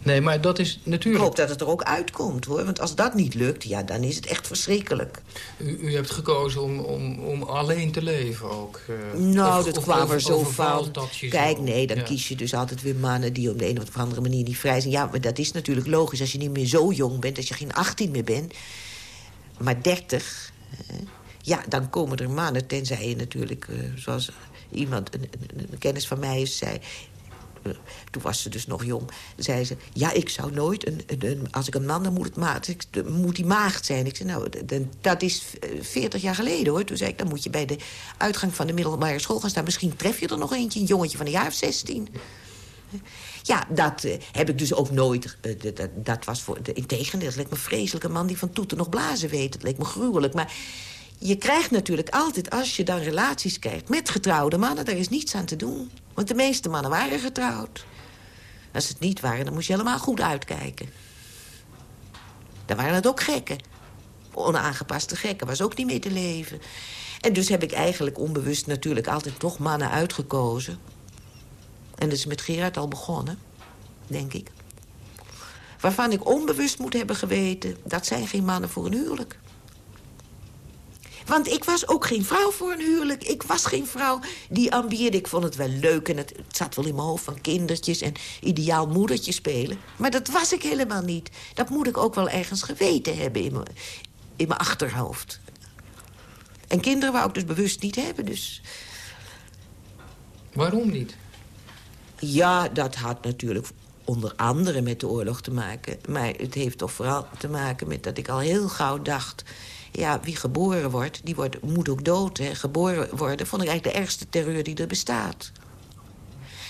[SPEAKER 5] Nee, maar dat is natuurlijk...
[SPEAKER 4] Ik hoop dat het er ook uitkomt, hoor. Want als dat niet lukt, ja, dan is het echt verschrikkelijk.
[SPEAKER 5] U, u hebt gekozen om, om, om alleen te leven ook?
[SPEAKER 4] Uh, nou, dat kwam er zo fout. Kijk, nee, dan kies je dus altijd weer mannen... die op de een of andere manier niet vrij zijn. Ja, maar dat is natuurlijk logisch als je niet meer zo jong bent... als je geen 18 meer bent, maar 30... Ja, dan komen er mannen, tenzij je natuurlijk, uh, zoals iemand, een, een, kennis van mij zei... Uh, toen was ze dus nog jong, zei ze... ja, ik zou nooit, een, als ik een man, dan moet, het moet die maagd zijn. Ik zei, nou, dat is 40 jaar geleden, hoor. Toen zei ik, dan moet je bij de uitgang van de middelbare school gaan staan. Misschien tref je er nog eentje, een jongetje van een jaar of 16. Ja, dat uh, heb ik dus ook nooit... Dat, was voor... De, integendeel, leek me vreselijk. Een man die van toeten nog blazen weet. Dat leek me gruwelijk. Maar je krijgt natuurlijk altijd, als je dan relaties krijgt... met getrouwde mannen, daar is niets aan te doen. Want de meeste mannen waren getrouwd. Als ze het niet waren, dan moest je helemaal goed uitkijken. Dan waren het ook gekken. Onaangepaste gekken, was ook niet meer te leven. En dus heb ik eigenlijk onbewust natuurlijk altijd toch mannen uitgekozen. En dat is met Gerard al begonnen, denk ik. Waarvan ik onbewust moet hebben geweten... dat zijn geen mannen voor een huwelijk. Want ik was ook geen vrouw voor een huwelijk. Ik was geen vrouw die ambieerde. Ik vond het wel leuk en het, het zat wel in mijn hoofd van kindertjes... en ideaal moedertje spelen. Maar dat was ik helemaal niet. Dat moet ik ook wel ergens geweten hebben in mijn, in mijn achterhoofd. En kinderen wou ik dus bewust niet hebben, dus...
[SPEAKER 5] Waarom niet?
[SPEAKER 4] Ja, dat had natuurlijk onder andere met de oorlog te maken. Maar het heeft toch vooral te maken met dat ik al heel gauw dacht ja, wie geboren wordt, die wordt, moet ook dood. Hè. Geboren worden vond ik eigenlijk de ergste terreur die er bestaat.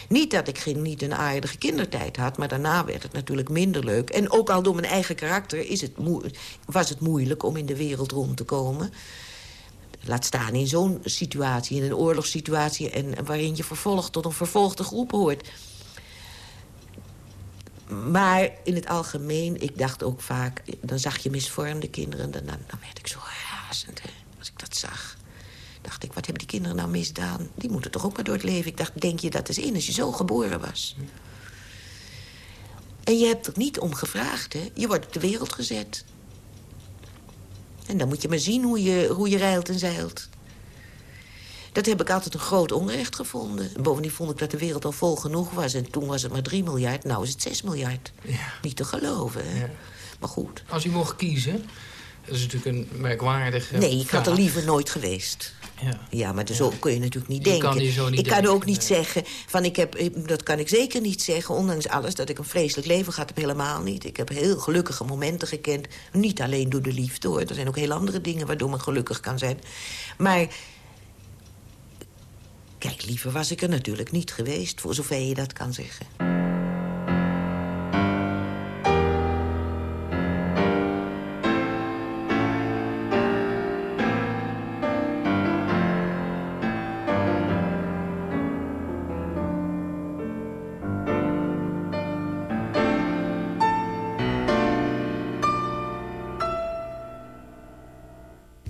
[SPEAKER 4] Niet dat ik geen, niet een aardige kindertijd had, maar daarna werd het natuurlijk minder leuk. En ook al door mijn eigen karakter is het was het moeilijk om in de wereld rond te komen. Laat staan in zo'n situatie, in een oorlogssituatie... En, waarin je vervolgd tot een vervolgde groep hoort. Maar in het algemeen, ik dacht ook vaak... dan zag je misvormde kinderen, dan, dan werd ik zo razend als ik dat zag. dacht ik, wat hebben die kinderen nou misdaan? Die moeten toch ook maar door het leven. Ik dacht, denk je dat eens in als je zo geboren was? En je hebt er niet om gevraagd, hè? Je wordt op de wereld gezet. En dan moet je maar zien hoe je, hoe je rijlt en zeilt. Dat heb ik altijd een groot onrecht gevonden. Bovendien vond ik dat de wereld al vol genoeg was. En toen was het maar 3 miljard, nou is het 6 miljard. Ja. Niet te geloven, hè? Ja. Maar goed.
[SPEAKER 5] Als u mocht kiezen, dat is natuurlijk een merkwaardige
[SPEAKER 4] Nee, ik had er liever nooit geweest. Ja, ja maar zo kun je natuurlijk niet denken.
[SPEAKER 5] Kan niet
[SPEAKER 4] ik kan ook niet zeggen, van ik heb, dat kan ik zeker niet zeggen... ondanks alles dat ik een vreselijk leven gehad heb, helemaal niet. Ik heb heel gelukkige momenten gekend. Niet alleen door de liefde, hoor. Er zijn ook heel andere dingen waardoor men gelukkig kan zijn. Maar Kijk, liever was ik er natuurlijk niet geweest, voor zover je dat kan zeggen.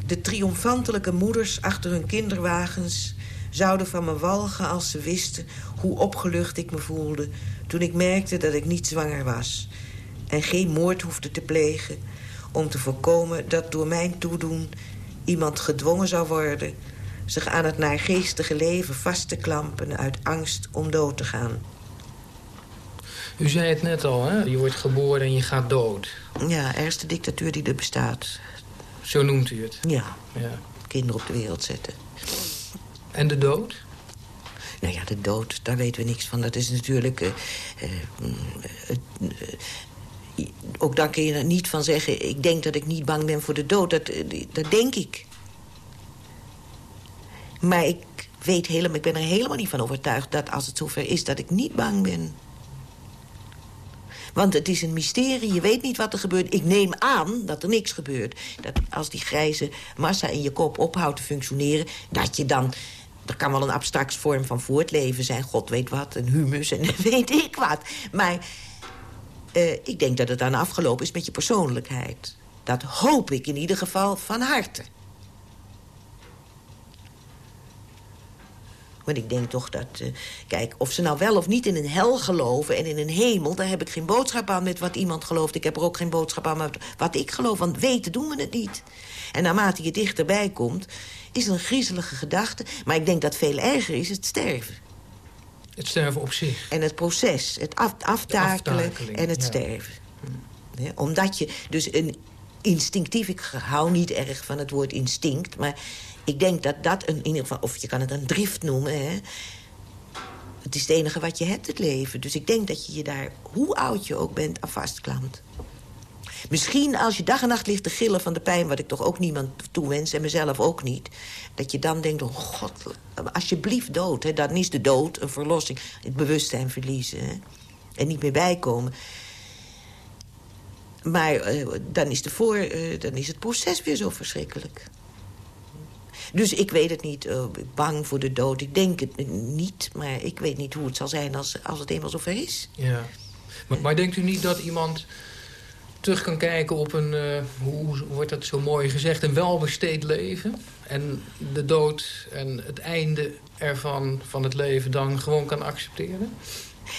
[SPEAKER 4] De triomfantelijke moeders achter hun kinderwagens zouden van me walgen als ze wisten hoe opgelucht ik me voelde... toen ik merkte dat ik niet zwanger was en geen moord hoefde te plegen... om te voorkomen dat door mijn toedoen iemand gedwongen zou worden... zich aan het naargeestige leven vast te klampen uit angst om dood te gaan.
[SPEAKER 5] U zei het net al, hè? Je wordt geboren en je gaat dood.
[SPEAKER 4] Ja, ergste dictatuur die er bestaat.
[SPEAKER 5] Zo noemt u het?
[SPEAKER 4] Ja,
[SPEAKER 5] Ja.
[SPEAKER 4] kinderen op de wereld zetten.
[SPEAKER 5] En de dood?
[SPEAKER 4] Nou ja, de dood, daar weten we niks van. Dat is natuurlijk... eh, eh, mm, eh, ook daar kun je er niet van zeggen... ik denk dat ik niet bang ben voor de dood. Dat, dat denk ik. Maar ik weet helemaal, ik ben er helemaal niet van overtuigd... dat als het zover is, dat ik niet bang ben. Want het is een mysterie, je weet niet wat er gebeurt. Ik neem aan dat er niks gebeurt. Dat als die grijze massa in je kop ophoudt te functioneren... dat je dan... Er kan wel een abstract vorm van voortleven zijn, god weet wat, een humus en weet ik wat. Maar eh, ik denk dat het dan afgelopen is met je persoonlijkheid. Dat hoop ik in ieder geval van harte. Want ik denk toch dat... eh, kijk, of ze nou wel of niet in een hel geloven en in een hemel... daar heb ik geen boodschap aan met wat iemand gelooft. Ik heb er ook geen boodschap aan met wat ik geloof. Want weten doen we het niet. En naarmate je dichterbij komt, is een griezelige gedachte. Maar ik denk dat veel erger is het sterven.
[SPEAKER 5] Het sterven op zich.
[SPEAKER 4] En het proces, het af, aftakelen en het
[SPEAKER 5] ja.
[SPEAKER 4] sterven. Ja, omdat je dus een instinctief... Ik hou niet erg van het woord instinct, maar ik denk dat dat een, in ieder geval... of je kan het een drift noemen, hè. Het is het enige wat je hebt, het leven. Dus ik denk dat je je daar, hoe oud je ook bent, aan vastklampt. Misschien als je dag en nacht ligt te gillen van de pijn... wat ik toch ook niemand toewens en mezelf ook niet... dat je dan denkt, oh god, alsjeblieft dood. Hè. Dan is de dood een verlossing. Het bewustzijn verliezen hè. en niet meer bijkomen. Maar eh, dan, is de voor, eh, dan is het proces weer zo verschrikkelijk. Dus ik weet het niet, eh, bang voor de dood. Ik denk het niet, maar ik weet niet hoe het zal zijn als, als het eenmaal zover is.
[SPEAKER 5] Ja. Maar denkt u niet dat iemand terug kan kijken op een, eh, hoe wordt dat zo mooi gezegd, een welbesteed leven? En de dood en het einde ervan, van het leven, dan gewoon kan accepteren?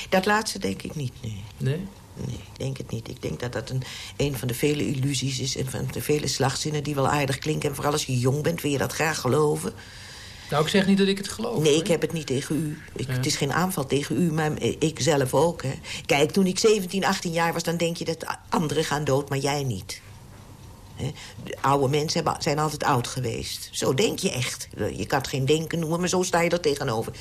[SPEAKER 4] Dat laatste denk ik niet, nee.
[SPEAKER 5] Nee?
[SPEAKER 4] Nee, ik denk het niet. Ik denk dat dat een, een van de vele illusies is... en van de vele slagzinnen die wel aardig klinken. En vooral als je jong bent, wil je dat graag geloven.
[SPEAKER 5] Nou, ik zeg niet dat ik het geloof.
[SPEAKER 4] Nee,
[SPEAKER 5] hoor.
[SPEAKER 4] ik heb het niet tegen u. Ik,
[SPEAKER 5] Ja.
[SPEAKER 4] Het is geen aanval tegen u, maar ik zelf ook. Hè. Kijk, toen ik 17, 18 jaar was, dan denk je dat anderen gaan dood, maar jij niet. Hè. De oude mensen hebben, zijn altijd oud geweest. Zo denk je echt. Je kan het geen denken noemen, maar zo sta je er tegenover.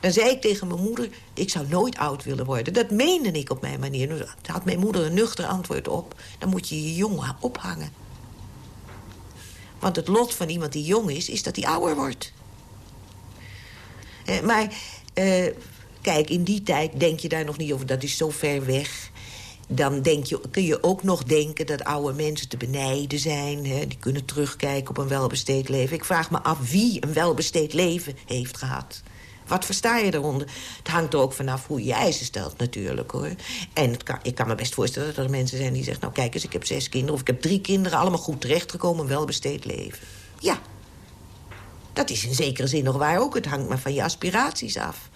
[SPEAKER 4] Dan zei ik tegen mijn moeder, ik zou nooit oud willen worden. Dat meende ik op mijn manier. Nu had mijn moeder een nuchter antwoord op. Dan moet je je jong ophangen. Want het lot van iemand die jong is, is dat hij ouder wordt. Eh, maar eh, kijk, in die tijd denk je daar nog niet over. Dat is zo ver weg. Dan denk je, kun je ook nog denken dat oude mensen te benijden zijn. Hè? Die kunnen terugkijken op een welbesteed leven. Ik vraag me af wie een welbesteed leven heeft gehad. Wat versta je daaronder? Het hangt er ook vanaf hoe je eisen stelt natuurlijk, hoor. En kan, ik kan me best voorstellen dat er mensen zijn die zeggen... nou, kijk eens, ik heb zes kinderen of ik heb drie kinderen... allemaal goed terechtgekomen, welbesteed leven. Ja, dat is in zekere zin nog waar ook. Het hangt maar van je aspiraties af.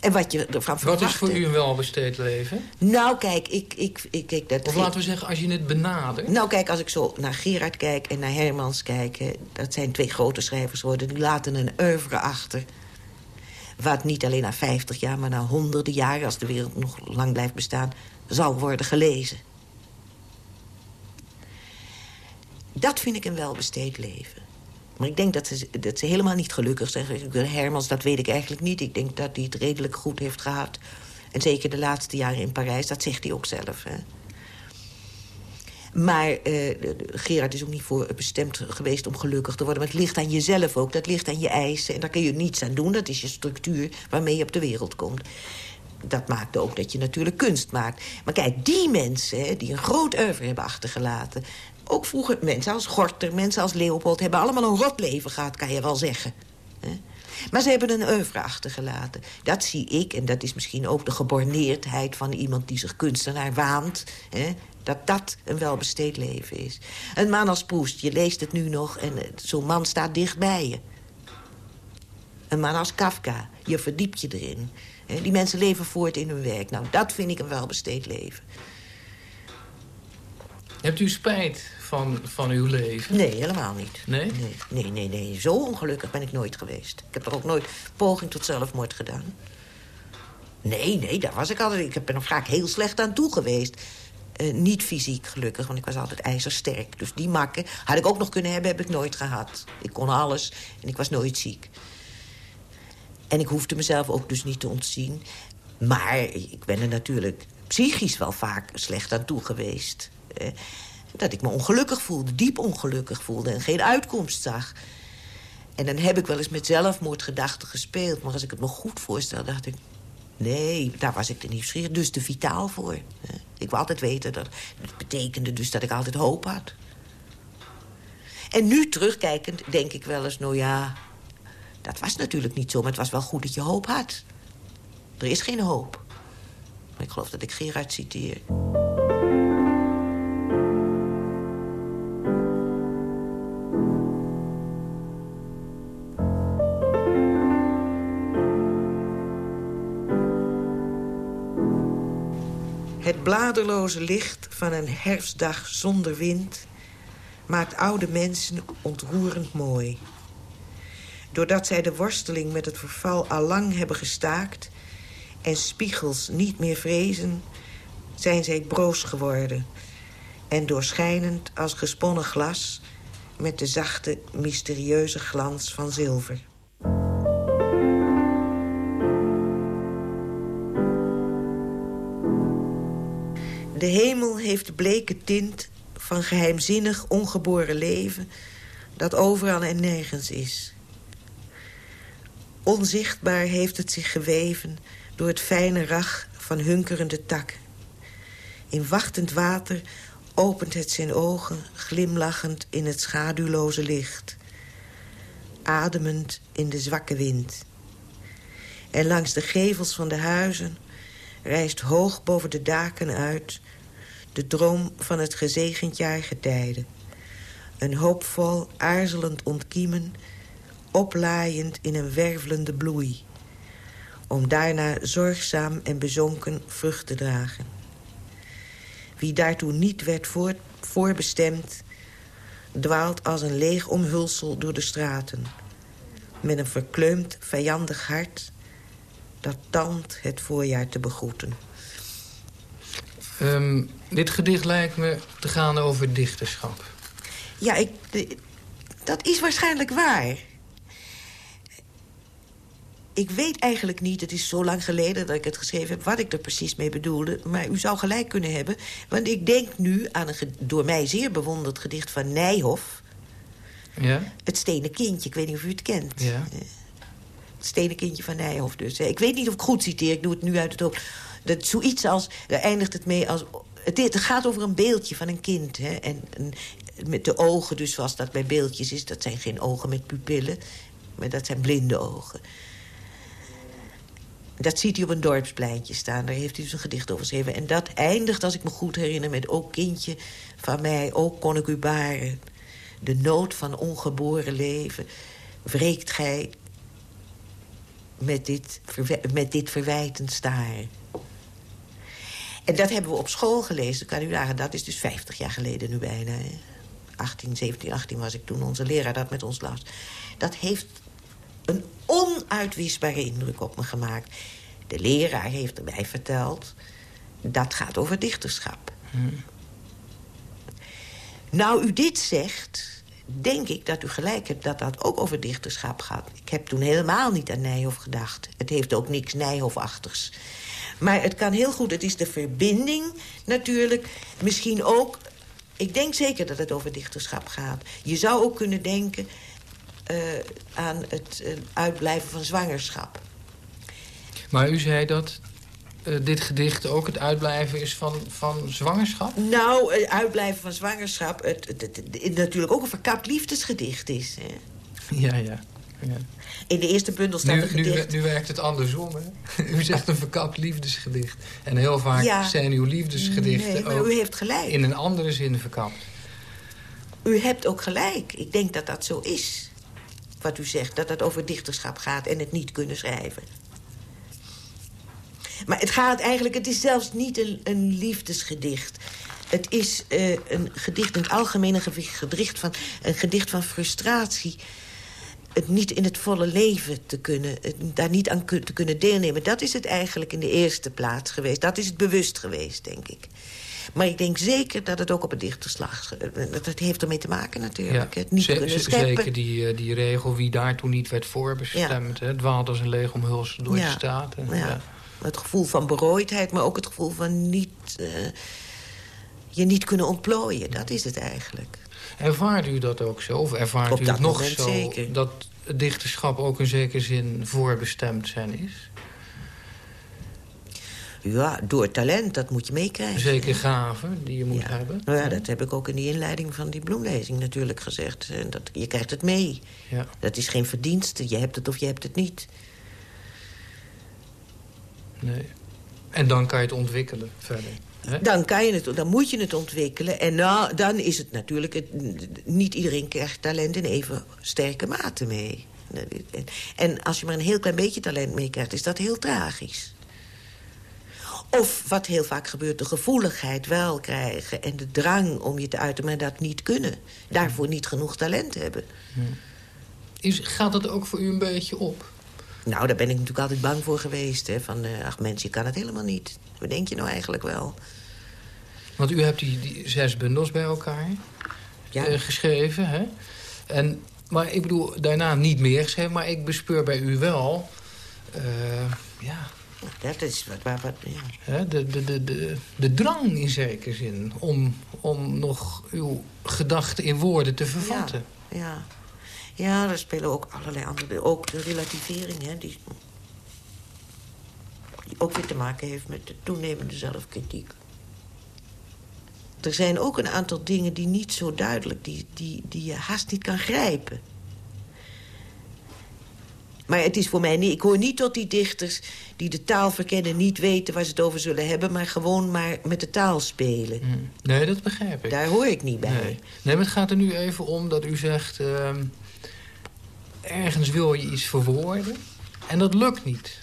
[SPEAKER 4] En wat je ervan verwacht.
[SPEAKER 5] Wat is voor u een welbesteed leven?
[SPEAKER 4] Nou, kijk, ik... ik, ik, ik dat
[SPEAKER 5] Of laten we zeggen, als je het benadert...
[SPEAKER 4] nou, kijk, als ik zo naar Gerard kijk en naar Hermans kijk... hè, dat zijn twee grote schrijvers worden. Die laten een oeuvre achter. Wat niet alleen na 50 jaar, maar na honderden jaren... als de wereld nog lang blijft bestaan, zal worden gelezen. Dat vind ik een welbesteed leven. Maar ik denk dat ze, dat ze helemaal niet gelukkig zijn. Hermans, dat weet ik eigenlijk niet. Ik denk dat hij het redelijk goed heeft gehad. En zeker de laatste jaren in Parijs, dat zegt hij ook zelf. Hè. Maar eh, Gerard is ook niet voor bestemd geweest om gelukkig te worden. Maar het ligt aan jezelf ook, dat ligt aan je eisen. En daar kun je niets aan doen. Dat is je structuur waarmee je op de wereld komt. Dat maakt ook dat je natuurlijk kunst maakt. Maar kijk, die mensen die een groot oeuvre hebben achtergelaten... ook vroeger mensen als Gorter, mensen als Leopold... hebben allemaal een rot leven gehad, kan je wel zeggen. Maar ze hebben een oeuvre achtergelaten. Dat zie ik, en dat is misschien ook de geborneerdheid van iemand die zich kunstenaar waant. Hè? Dat dat een welbesteed leven is. Een man als Proest, je leest het nu nog en zo'n man staat dichtbij je. Een man als Kafka, je verdiept je erin. Die mensen leven voort in hun werk. Nou, dat vind ik een welbesteed leven.
[SPEAKER 5] Hebt u spijt van, van uw leven?
[SPEAKER 4] Nee, helemaal niet.
[SPEAKER 5] Nee?
[SPEAKER 4] nee? Nee, nee, nee. Zo ongelukkig ben ik nooit geweest. Ik heb er ook nooit poging tot zelfmoord gedaan. Nee, nee, daar was ik altijd. Ik ben er vaak heel slecht aan toe geweest. Uh, niet fysiek gelukkig, want ik was altijd ijzersterk. Dus die makken had ik ook nog kunnen hebben, heb ik nooit gehad. Ik kon alles en ik was nooit ziek. En ik hoefde mezelf ook dus niet te ontzien. Maar ik ben er natuurlijk psychisch wel vaak slecht aan toe geweest. Dat ik me ongelukkig voelde, diep ongelukkig voelde... en geen uitkomst zag. En dan heb ik wel eens met zelfmoordgedachten gespeeld. Maar als ik het me goed voorstel, dacht ik... nee, daar was ik te nieuwsgierig, dus te vitaal voor. Ik wou altijd weten, dat het betekende dus dat ik altijd hoop had. En nu terugkijkend denk ik wel eens, nou ja... dat was natuurlijk niet zo, maar het was wel goed dat je hoop had. Er is geen hoop. Ik geloof dat ik Gerard citeer. Het bladerloze licht van een herfstdag zonder wind... maakt oude mensen ontroerend mooi. Doordat zij de worsteling met het verval allang hebben gestaakt... en spiegels niet meer vrezen, zijn zij broos geworden... en doorschijnend als gesponnen glas... met de zachte, mysterieuze glans van zilver. De hemel heeft de bleke tint van geheimzinnig ongeboren leven... dat overal en nergens is. Onzichtbaar heeft het zich geweven door het fijne rag van hunkerende takken. In wachtend water opent het zijn ogen, glimlachend in het schaduwloze licht. Ademend in de zwakke wind. En langs de gevels van de huizen rijst hoog boven de daken uit de droom van het gezegend jaar getijde. Een hoopvol, aarzelend ontkiemen, oplaaiend in een wervelende bloei. Om daarna zorgzaam en bezonken vrucht te dragen. Wie daartoe niet werd voor, voorbestemd, dwaalt als een leeg omhulsel door de straten. Met een verkleumd, vijandig hart dat tandt het voorjaar te begroeten.
[SPEAKER 5] Um, dit gedicht lijkt me te gaan over dichterschap.
[SPEAKER 4] Ja, ik, dat is waarschijnlijk waar. Ik weet eigenlijk niet, het is zo lang geleden dat ik het geschreven heb... wat ik er precies mee bedoelde. Maar u zou gelijk kunnen hebben. Want ik denk nu aan een door mij zeer bewonderd gedicht van Nijhoff.
[SPEAKER 5] Ja?
[SPEAKER 4] Het Stenen Kindje, ik weet niet of u het kent.
[SPEAKER 5] Ja.
[SPEAKER 4] Het Stenen Kindje van Nijhoff dus. Ik weet niet of ik goed citeer, ik doe het nu uit het hoofd. Dat zoiets als, daar eindigt het mee als... Het, het gaat over een beeldje van een kind. Hè? En, met de ogen, dus zoals dat bij beeldjes is... dat zijn geen ogen met pupillen, maar dat zijn blinde ogen. Dat ziet hij op een dorpspleintje staan. Daar heeft hij dus een gedicht over geschreven. En dat eindigt, als ik me goed herinner, met... ook kindje van mij, ook kon ik u baren. De nood van ongeboren leven wreekt gij met dit, met dit verwijtend staren. En dat hebben we op school gelezen. Kan u nagaan, dat is dus 50 jaar geleden nu bijna. 18, 17, 18 was ik toen onze leraar dat met ons las. Dat heeft een onuitwisbare indruk op me gemaakt. De leraar heeft erbij verteld... dat gaat over dichterschap. Hmm. Nou, u dit zegt, denk ik dat u gelijk hebt dat dat ook over dichterschap gaat. Ik heb toen helemaal niet aan Nijhoff gedacht. Het heeft ook niks Nijhoff-achtigs. Maar het kan heel goed, het is de verbinding natuurlijk. Misschien ook, ik denk zeker dat het over dichterschap gaat. Je zou ook kunnen denken uh, aan het uh, uitblijven van zwangerschap.
[SPEAKER 5] Maar u zei dat uh, dit gedicht ook het uitblijven is van, van zwangerschap?
[SPEAKER 4] Nou, het uitblijven van zwangerschap... Het, het, het, het, natuurlijk ook een verkapt liefdesgedicht is. Hè?
[SPEAKER 5] Ja, ja.
[SPEAKER 4] Ja. In de eerste bundel staat
[SPEAKER 5] nu,
[SPEAKER 4] een gedicht...
[SPEAKER 5] Nu, nu werkt het andersom, hè? U zegt een verkapt liefdesgedicht. En heel vaak zijn uw liefdesgedichten
[SPEAKER 4] nee, maar
[SPEAKER 5] ook
[SPEAKER 4] u heeft gelijk.
[SPEAKER 5] in een andere zin verkapt.
[SPEAKER 4] U hebt ook gelijk. Ik denk dat dat zo is. Wat u zegt, dat het over dichterschap gaat en het niet kunnen schrijven. Maar het gaat eigenlijk, het is zelfs niet een, een liefdesgedicht. Het is uh, een gedicht een gedicht van, een gedicht van frustratie. Het niet in het volle leven te kunnen, daar niet aan te kunnen deelnemen. Dat is het eigenlijk in de eerste plaats geweest. Dat is het bewust geweest, denk ik. Maar ik denk zeker dat het ook op een dichterslag... Dat heeft ermee te maken natuurlijk.
[SPEAKER 5] Ja,
[SPEAKER 4] het niet kunnen scheppen.
[SPEAKER 5] Zeker die, die regel wie daartoe niet werd voorbestemd. Ja. Het dwaalt als een leeg omhulsd door
[SPEAKER 4] ja.
[SPEAKER 5] de staten.
[SPEAKER 4] Ja. Het gevoel van berooidheid, maar ook het gevoel van niet... Uh, je niet kunnen ontplooien. Dat is het eigenlijk.
[SPEAKER 5] Ervaart u dat ook zo? Of ervaart
[SPEAKER 4] Op
[SPEAKER 5] u
[SPEAKER 4] dat
[SPEAKER 5] het nog zo
[SPEAKER 4] zeker.
[SPEAKER 5] dat het dichterschap ook in zekere zin voorbestemd zijn is?
[SPEAKER 4] Ja, door talent, dat moet je meekrijgen.
[SPEAKER 5] Zeker gaven die je moet
[SPEAKER 4] ja.
[SPEAKER 5] hebben.
[SPEAKER 4] Nou ja, dat heb ik ook in die inleiding van die bloemlezing natuurlijk gezegd. En Dat, je krijgt het mee.
[SPEAKER 5] Ja.
[SPEAKER 4] Dat is geen verdienste. Je hebt het of je hebt het niet.
[SPEAKER 5] Nee. En dan kan je het ontwikkelen verder. Hè?
[SPEAKER 4] Dan, kan je het, dan moet je het ontwikkelen. En nou, dan is het natuurlijk... Het, niet iedereen krijgt talent in even sterke mate mee. En als je maar een heel klein beetje talent meekrijgt... is dat heel tragisch. Of wat heel vaak gebeurt, de gevoeligheid wel krijgen... en de drang om je te uiten, maar dat niet kunnen. Daarvoor niet genoeg talent hebben.
[SPEAKER 5] Is, gaat dat ook voor u een beetje op?
[SPEAKER 4] Nou, daar ben ik natuurlijk altijd bang voor geweest. Hè? Van, uh, ach mensen, je kan het helemaal niet. Wat denk je nou eigenlijk wel?
[SPEAKER 5] Want u hebt die, die zes bundels bij elkaar
[SPEAKER 4] ja.
[SPEAKER 5] uh, geschreven, hè? En, maar ik bedoel, daarna niet meer geschreven... maar ik bespeur bij u wel... Uh, ja,
[SPEAKER 4] dat is wat... wat, wat ja.
[SPEAKER 5] de, de, de, de, de drang in zekere zin... om, om nog uw gedachten in woorden te vervatten.
[SPEAKER 4] Ja, ja. ja er spelen ook allerlei andere... Ook de relativering, hè, die, die ook weer te maken heeft met de toenemende zelfkritiek. Er zijn ook een aantal dingen die niet zo duidelijk... die, die, die je haast niet kan grijpen. Maar het is voor mij niet... Ik hoor niet tot die dichters die de taal verkennen... niet weten waar ze het over zullen hebben... maar gewoon maar met de taal spelen.
[SPEAKER 5] Mm. Nee, dat begrijp ik.
[SPEAKER 4] Daar hoor ik niet bij.
[SPEAKER 5] Nee, nee maar het gaat er nu even om dat u zegt... Uh, ergens wil je iets verwoorden en dat lukt niet.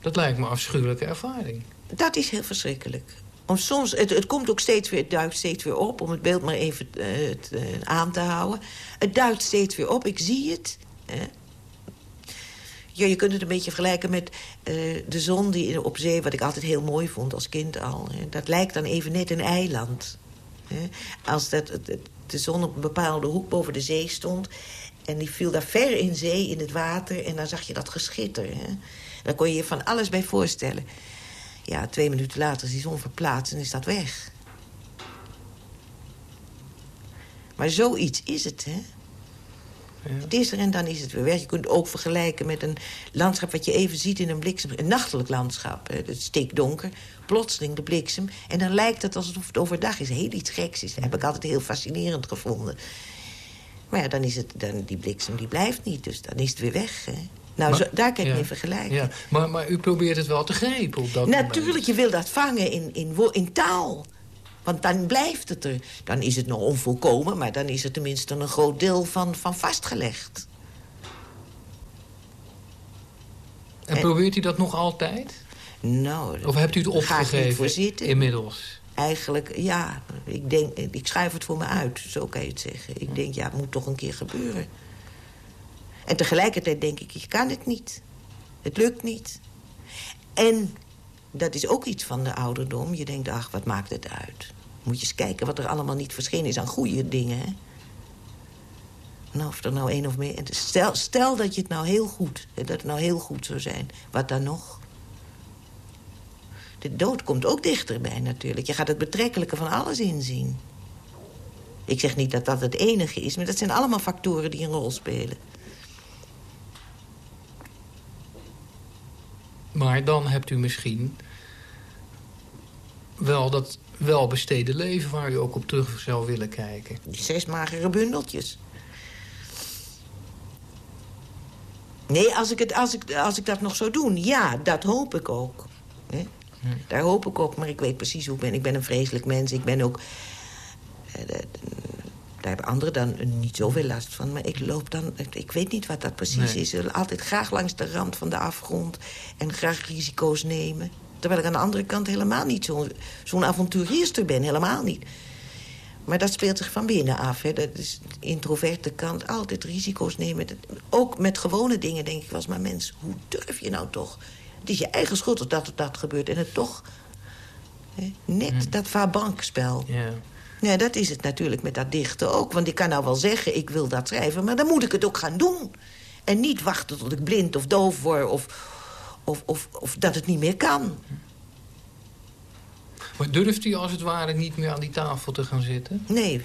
[SPEAKER 5] Dat lijkt me een afschuwelijke ervaring.
[SPEAKER 4] Dat is heel verschrikkelijk. Om soms, het, het komt ook steeds weer, het duikt steeds weer op... om het beeld maar even het, uh, aan te houden. Het duikt steeds weer op, ik zie het... Hè. Ja, je kunt het een beetje vergelijken met uh, de zon die op zee... wat ik altijd heel mooi vond als kind al. Hè. Dat lijkt dan even net een eiland. Hè. Als dat, de zon op een bepaalde hoek boven de zee stond... en die viel daar ver in zee, in het water... en dan zag je dat geschitter. Hè. Daar kon je je van alles bij voorstellen. Ja, twee minuten later is die zon verplaatst en is dat weg. Maar zoiets is het, hè. Ja. Het is er en dan is het weer weg. Je kunt het ook vergelijken met een landschap wat je even ziet in een bliksem. Een nachtelijk landschap. Hè. Het is stikdonker. Plotseling de bliksem. En dan lijkt het alsof het overdag is. Heel iets geks is. Dat heb ik altijd heel fascinerend gevonden. Maar ja, dan is het, dan, die bliksem die blijft niet. Dus dan is het weer weg. Hè. Nou,
[SPEAKER 5] maar,
[SPEAKER 4] zo, daar kan je
[SPEAKER 5] ja,
[SPEAKER 4] mee vergelijken.
[SPEAKER 5] Ja. Maar, maar u probeert het wel te grijpen op dat
[SPEAKER 4] Natuurlijk,
[SPEAKER 5] moment.
[SPEAKER 4] je wil dat vangen in, in, in taal. Want dan blijft het er. Dan is het nog onvolkomen, maar dan is er tenminste een groot deel van, van vastgelegd.
[SPEAKER 5] En, en probeert u dat nog altijd?
[SPEAKER 4] Nou,
[SPEAKER 5] of hebt u het opgegeven
[SPEAKER 4] voor zitten.
[SPEAKER 5] inmiddels?
[SPEAKER 4] Eigenlijk, ja. Ik, denk, ik schrijf het voor me uit, zo kan je het zeggen. Ik denk, ja, het moet toch een keer gebeuren. En tegelijkertijd denk ik, je kan het niet. Het lukt niet. En dat is ook iets van de ouderdom. Je denkt, ach, wat maakt het uit? Moet je eens kijken wat er allemaal niet verschenen is aan goede dingen, hè? Nou, of er nou één of meer... Stel, stel dat je het nou heel goed... dat het nou heel goed zou zijn. Wat dan nog? De dood komt ook dichterbij natuurlijk. Je gaat het betrekkelijke van alles inzien. Ik zeg niet dat dat het enige is... maar dat zijn allemaal factoren die een rol spelen.
[SPEAKER 5] Maar dan hebt u misschien wel dat welbesteden leven... waar u ook op terug zou willen kijken.
[SPEAKER 4] Die zes magere bundeltjes. Nee, als ik, het, als, ik, als ik dat nog zou doen, ja, dat hoop ik ook. Hè? Daar hoop ik ook, maar ik weet precies hoe ik ben. Ik ben een vreselijk mens. Ik ben ook... Daar hebben anderen dan niet zoveel last van. Maar ik loop dan... Ik weet niet wat dat precies is. Ik wil altijd graag langs de rand van de afgrond. En graag risico's nemen. Terwijl ik aan de andere kant helemaal niet zo'n zo avonturierster ben. Helemaal niet. Maar dat speelt zich van binnen af. Hè. Dat is de introverte kant. Altijd risico's nemen. Ook met gewone dingen denk ik was maar mens, hoe durf je nou toch? Het is je eigen schuld dat dat gebeurt. En het toch... Hè, net dat vabankspel. Ja. Ja, dat is het natuurlijk met dat dichten ook. Want ik kan nou wel zeggen, ik wil dat schrijven... maar dan moet ik het ook gaan doen. En niet wachten tot ik blind of doof word... of, of, of, of dat het niet meer kan.
[SPEAKER 5] Maar durft u als het ware niet meer aan die tafel te gaan zitten?
[SPEAKER 4] Nee.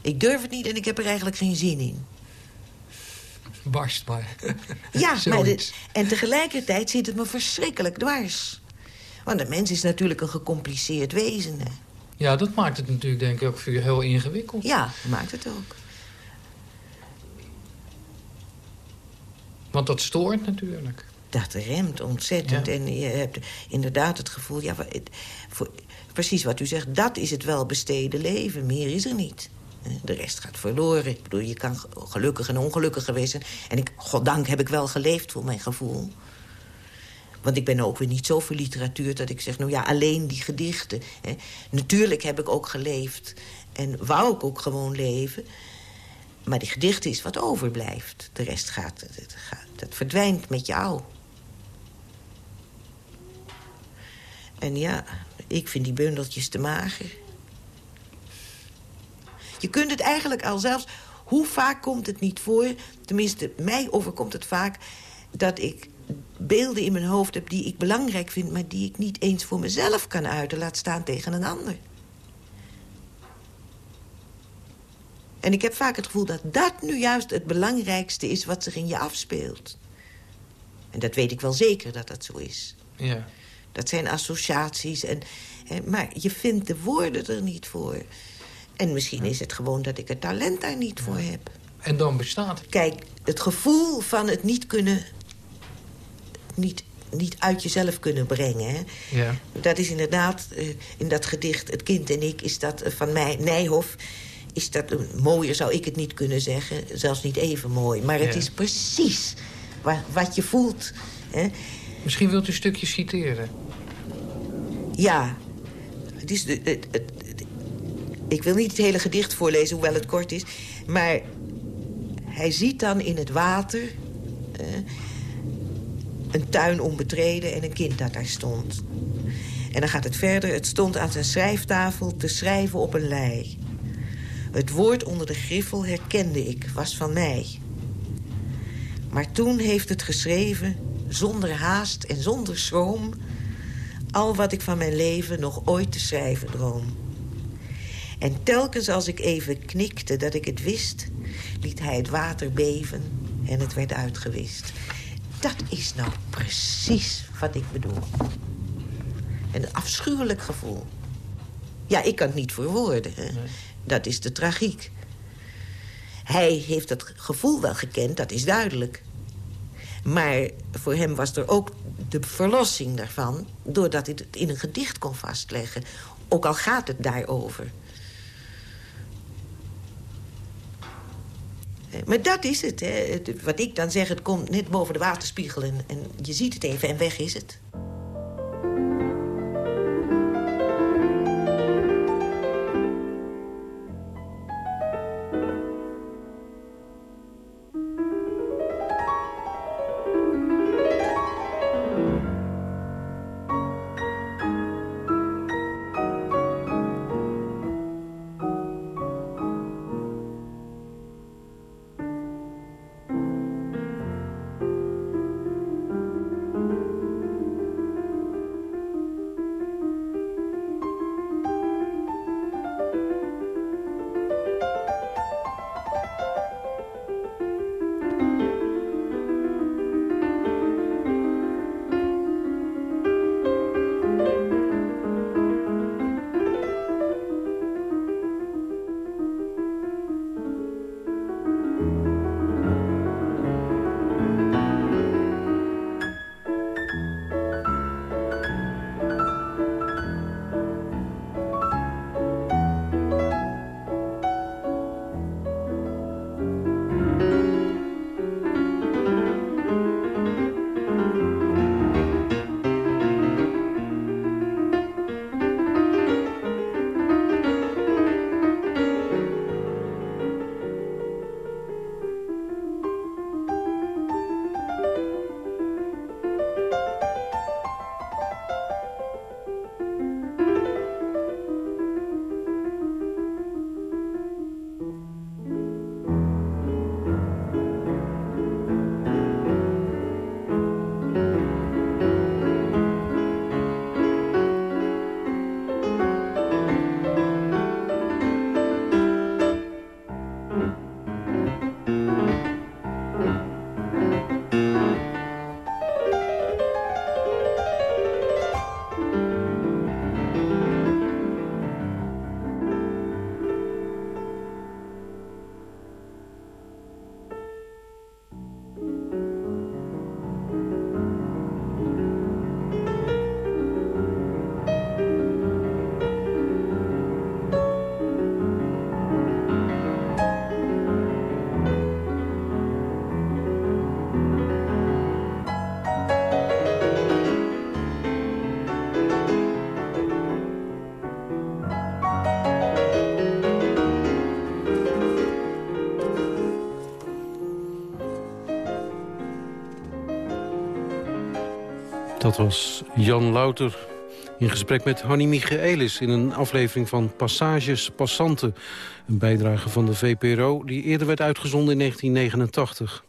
[SPEAKER 4] Ik durf het niet en ik heb er eigenlijk geen zin in.
[SPEAKER 5] Barst maar.
[SPEAKER 4] ja, maar en tegelijkertijd zit het me verschrikkelijk dwars. Want de mens is natuurlijk een gecompliceerd wezen. Hè?
[SPEAKER 5] Ja, dat maakt het natuurlijk denk ik ook voor je heel ingewikkeld.
[SPEAKER 4] Ja, maakt het ook.
[SPEAKER 5] Want dat stoort natuurlijk.
[SPEAKER 4] Dat remt ontzettend. En je hebt inderdaad het gevoel... Ja, voor, precies wat u zegt, dat is het wel besteden leven. Meer is er niet. De rest gaat verloren. Ik bedoel, je kan gelukkig en ongelukkig geweest zijn. En ik, goddank heb ik wel geleefd voor mijn gevoel. Want ik ben ook weer niet zo literatuur dat ik zeg... nou ja, alleen die gedichten. Hè. Natuurlijk heb ik ook geleefd. En wou ik ook gewoon leven. Maar die gedichten is wat overblijft. De rest gaat, gaat, dat verdwijnt met jou. En ja, ik vind die bundeltjes te mager. Je kunt het eigenlijk al zelfs... Hoe vaak komt het niet voor... tenminste, mij overkomt het vaak... dat ik beelden in mijn hoofd heb die ik belangrijk vind... maar die ik niet eens voor mezelf kan uiten, laat staan tegen een ander. En ik heb vaak het gevoel dat dat nu juist het belangrijkste is... wat zich in je afspeelt. En dat weet ik wel zeker dat dat zo is.
[SPEAKER 5] Ja.
[SPEAKER 4] Dat zijn associaties. En, maar je vindt de woorden er niet voor. En misschien is het gewoon dat ik het talent daar niet voor heb.
[SPEAKER 5] En dan bestaat het.
[SPEAKER 4] Kijk, het gevoel van het niet kunnen niet, niet uit jezelf kunnen brengen. Hè?
[SPEAKER 5] Ja.
[SPEAKER 4] Dat is inderdaad, uh, in dat gedicht Het kind en ik... is dat uh, van mij, Nijhoff... is dat mooier zou ik het niet kunnen zeggen. Zelfs niet even mooi. Maar het is precies wa wat je voelt. Hè?
[SPEAKER 5] Misschien wilt u een stukje citeren.
[SPEAKER 4] Ja. Het is de, het, het, ik wil niet het hele gedicht voorlezen, hoewel het kort is. Maar hij ziet dan in het water een tuin onbetreden en een kind dat daar stond. En dan gaat het verder. Het stond aan zijn schrijftafel te schrijven op een lei. Het woord onder de griffel herkende ik, was van mij. Maar toen heeft het geschreven, zonder haast en zonder schroom... al wat ik van mijn leven nog ooit te schrijven droom. En telkens als ik even knikte dat ik het wist... liet hij het water beven en het werd uitgewist. Dat is nou precies wat ik bedoel. Een afschuwelijk gevoel. Ja, ik kan het niet verwoorden. Hè. Dat is de tragiek. Hij heeft het gevoel wel gekend, dat is duidelijk. Maar voor hem was er ook de verlossing daarvan... doordat hij het in een gedicht kon vastleggen. Ook al gaat het daarover. Maar dat is het. Hè. Wat ik dan zeg, het komt net boven de waterspiegel... en, en je ziet het even en weg is het.
[SPEAKER 3] Dat was Jan Louter in gesprek met Hanni Michaelis... in een aflevering van Passages Passanten. Een bijdrage van de VPRO die eerder werd uitgezonden in 1989.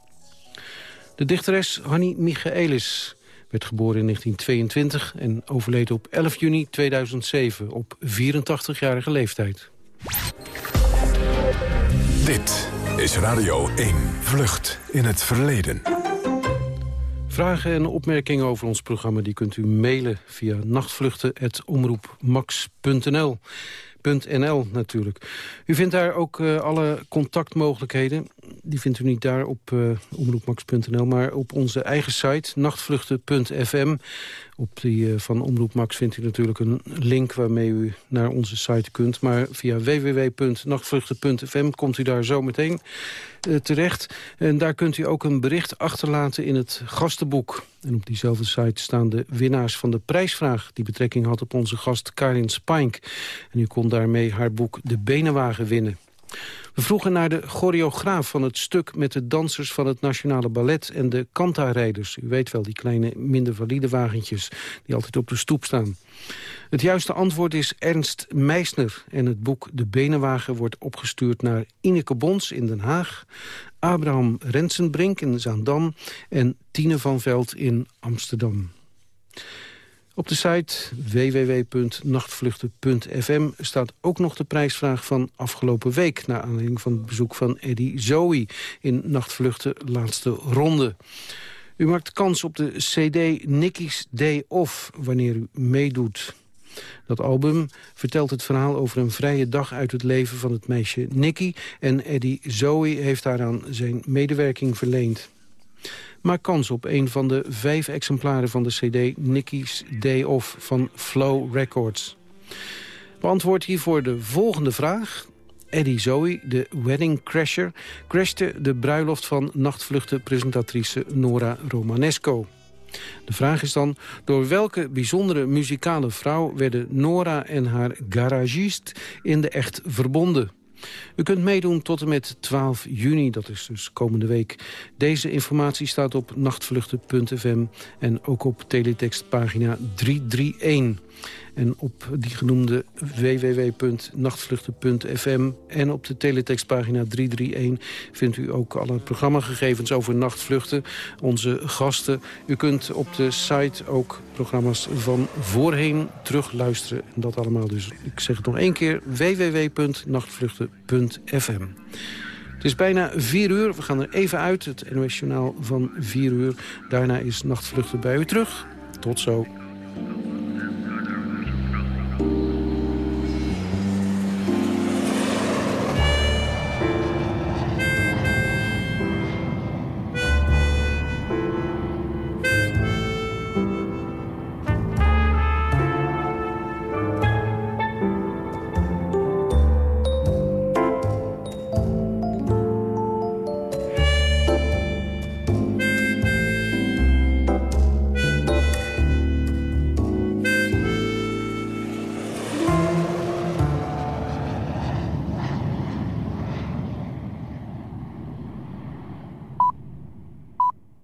[SPEAKER 3] De dichteres Hanni Michaelis werd geboren in 1922... en overleed op 11 juni 2007 op 84-jarige leeftijd.
[SPEAKER 2] Dit is Radio 1 Vlucht in het Verleden.
[SPEAKER 3] Vragen en opmerkingen over ons programma die kunt u mailen via nachtvluchten.omroepmax.nl. .nl natuurlijk. U vindt daar ook uh, alle contactmogelijkheden. Die vindt u niet daar op uh, omroepmax.nl, maar op onze eigen site nachtvluchten.fm. Op die uh, van Omroep Max vindt u natuurlijk een link waarmee u naar onze site kunt. Maar via www.nachtvluchten.fm komt u daar zo meteen uh, terecht. En daar kunt u ook een bericht achterlaten in het gastenboek. En op diezelfde site staan de winnaars van de prijsvraag... die betrekking had op onze gast Karin Spink. En u kon daarmee haar boek De Benenwagen winnen. We vroegen naar de choreograaf van het stuk met de dansers van het Nationale Ballet en de kantarijders. U weet wel, die kleine minder valide wagentjes die altijd op de stoep staan. Het juiste antwoord is Ernst Meisner en het boek De Benenwagen wordt opgestuurd naar Ineke Bons in Den Haag, Abraham Rensenbrink in Zaandam en Tine van Veld in Amsterdam. Op de site www.nachtvluchten.fm staat ook nog de prijsvraag van afgelopen week... naar aanleiding van het bezoek van Eddie Zoe in Nachtvluchten laatste ronde. U maakt kans op de cd Nicky's Day Off wanneer u meedoet. Dat album vertelt het verhaal over een vrije dag uit het leven van het meisje Nicky... en Eddie Zoe heeft daaraan zijn medewerking verleend maak kans op een van de vijf exemplaren van de cd Nicky's Day Off van Flow Records. Beantwoord hiervoor de volgende vraag. Eddie Zoe, de wedding crasher, crashte de bruiloft van nachtvluchten-presentatrice Nora Romanesco. De vraag is dan, door welke bijzondere muzikale vrouw werden Nora en haar garagist in de echt verbonden? U kunt meedoen tot en met 12 juni, dat is dus komende week. Deze informatie staat op nachtvluchten.fm en ook op teletextpagina 331. En op die genoemde www.nachtvluchten.fm en op de teletextpagina 331 vindt u ook alle programmagegevens over nachtvluchten. Onze gasten. U kunt op de site ook programma's van voorheen terugluisteren. En dat allemaal dus, ik zeg het nog één keer, www.nachtvluchten.fm. Het is bijna vier uur. We gaan er even uit, het NOS van vier uur. Daarna is Nachtvluchten bij u terug. Tot zo.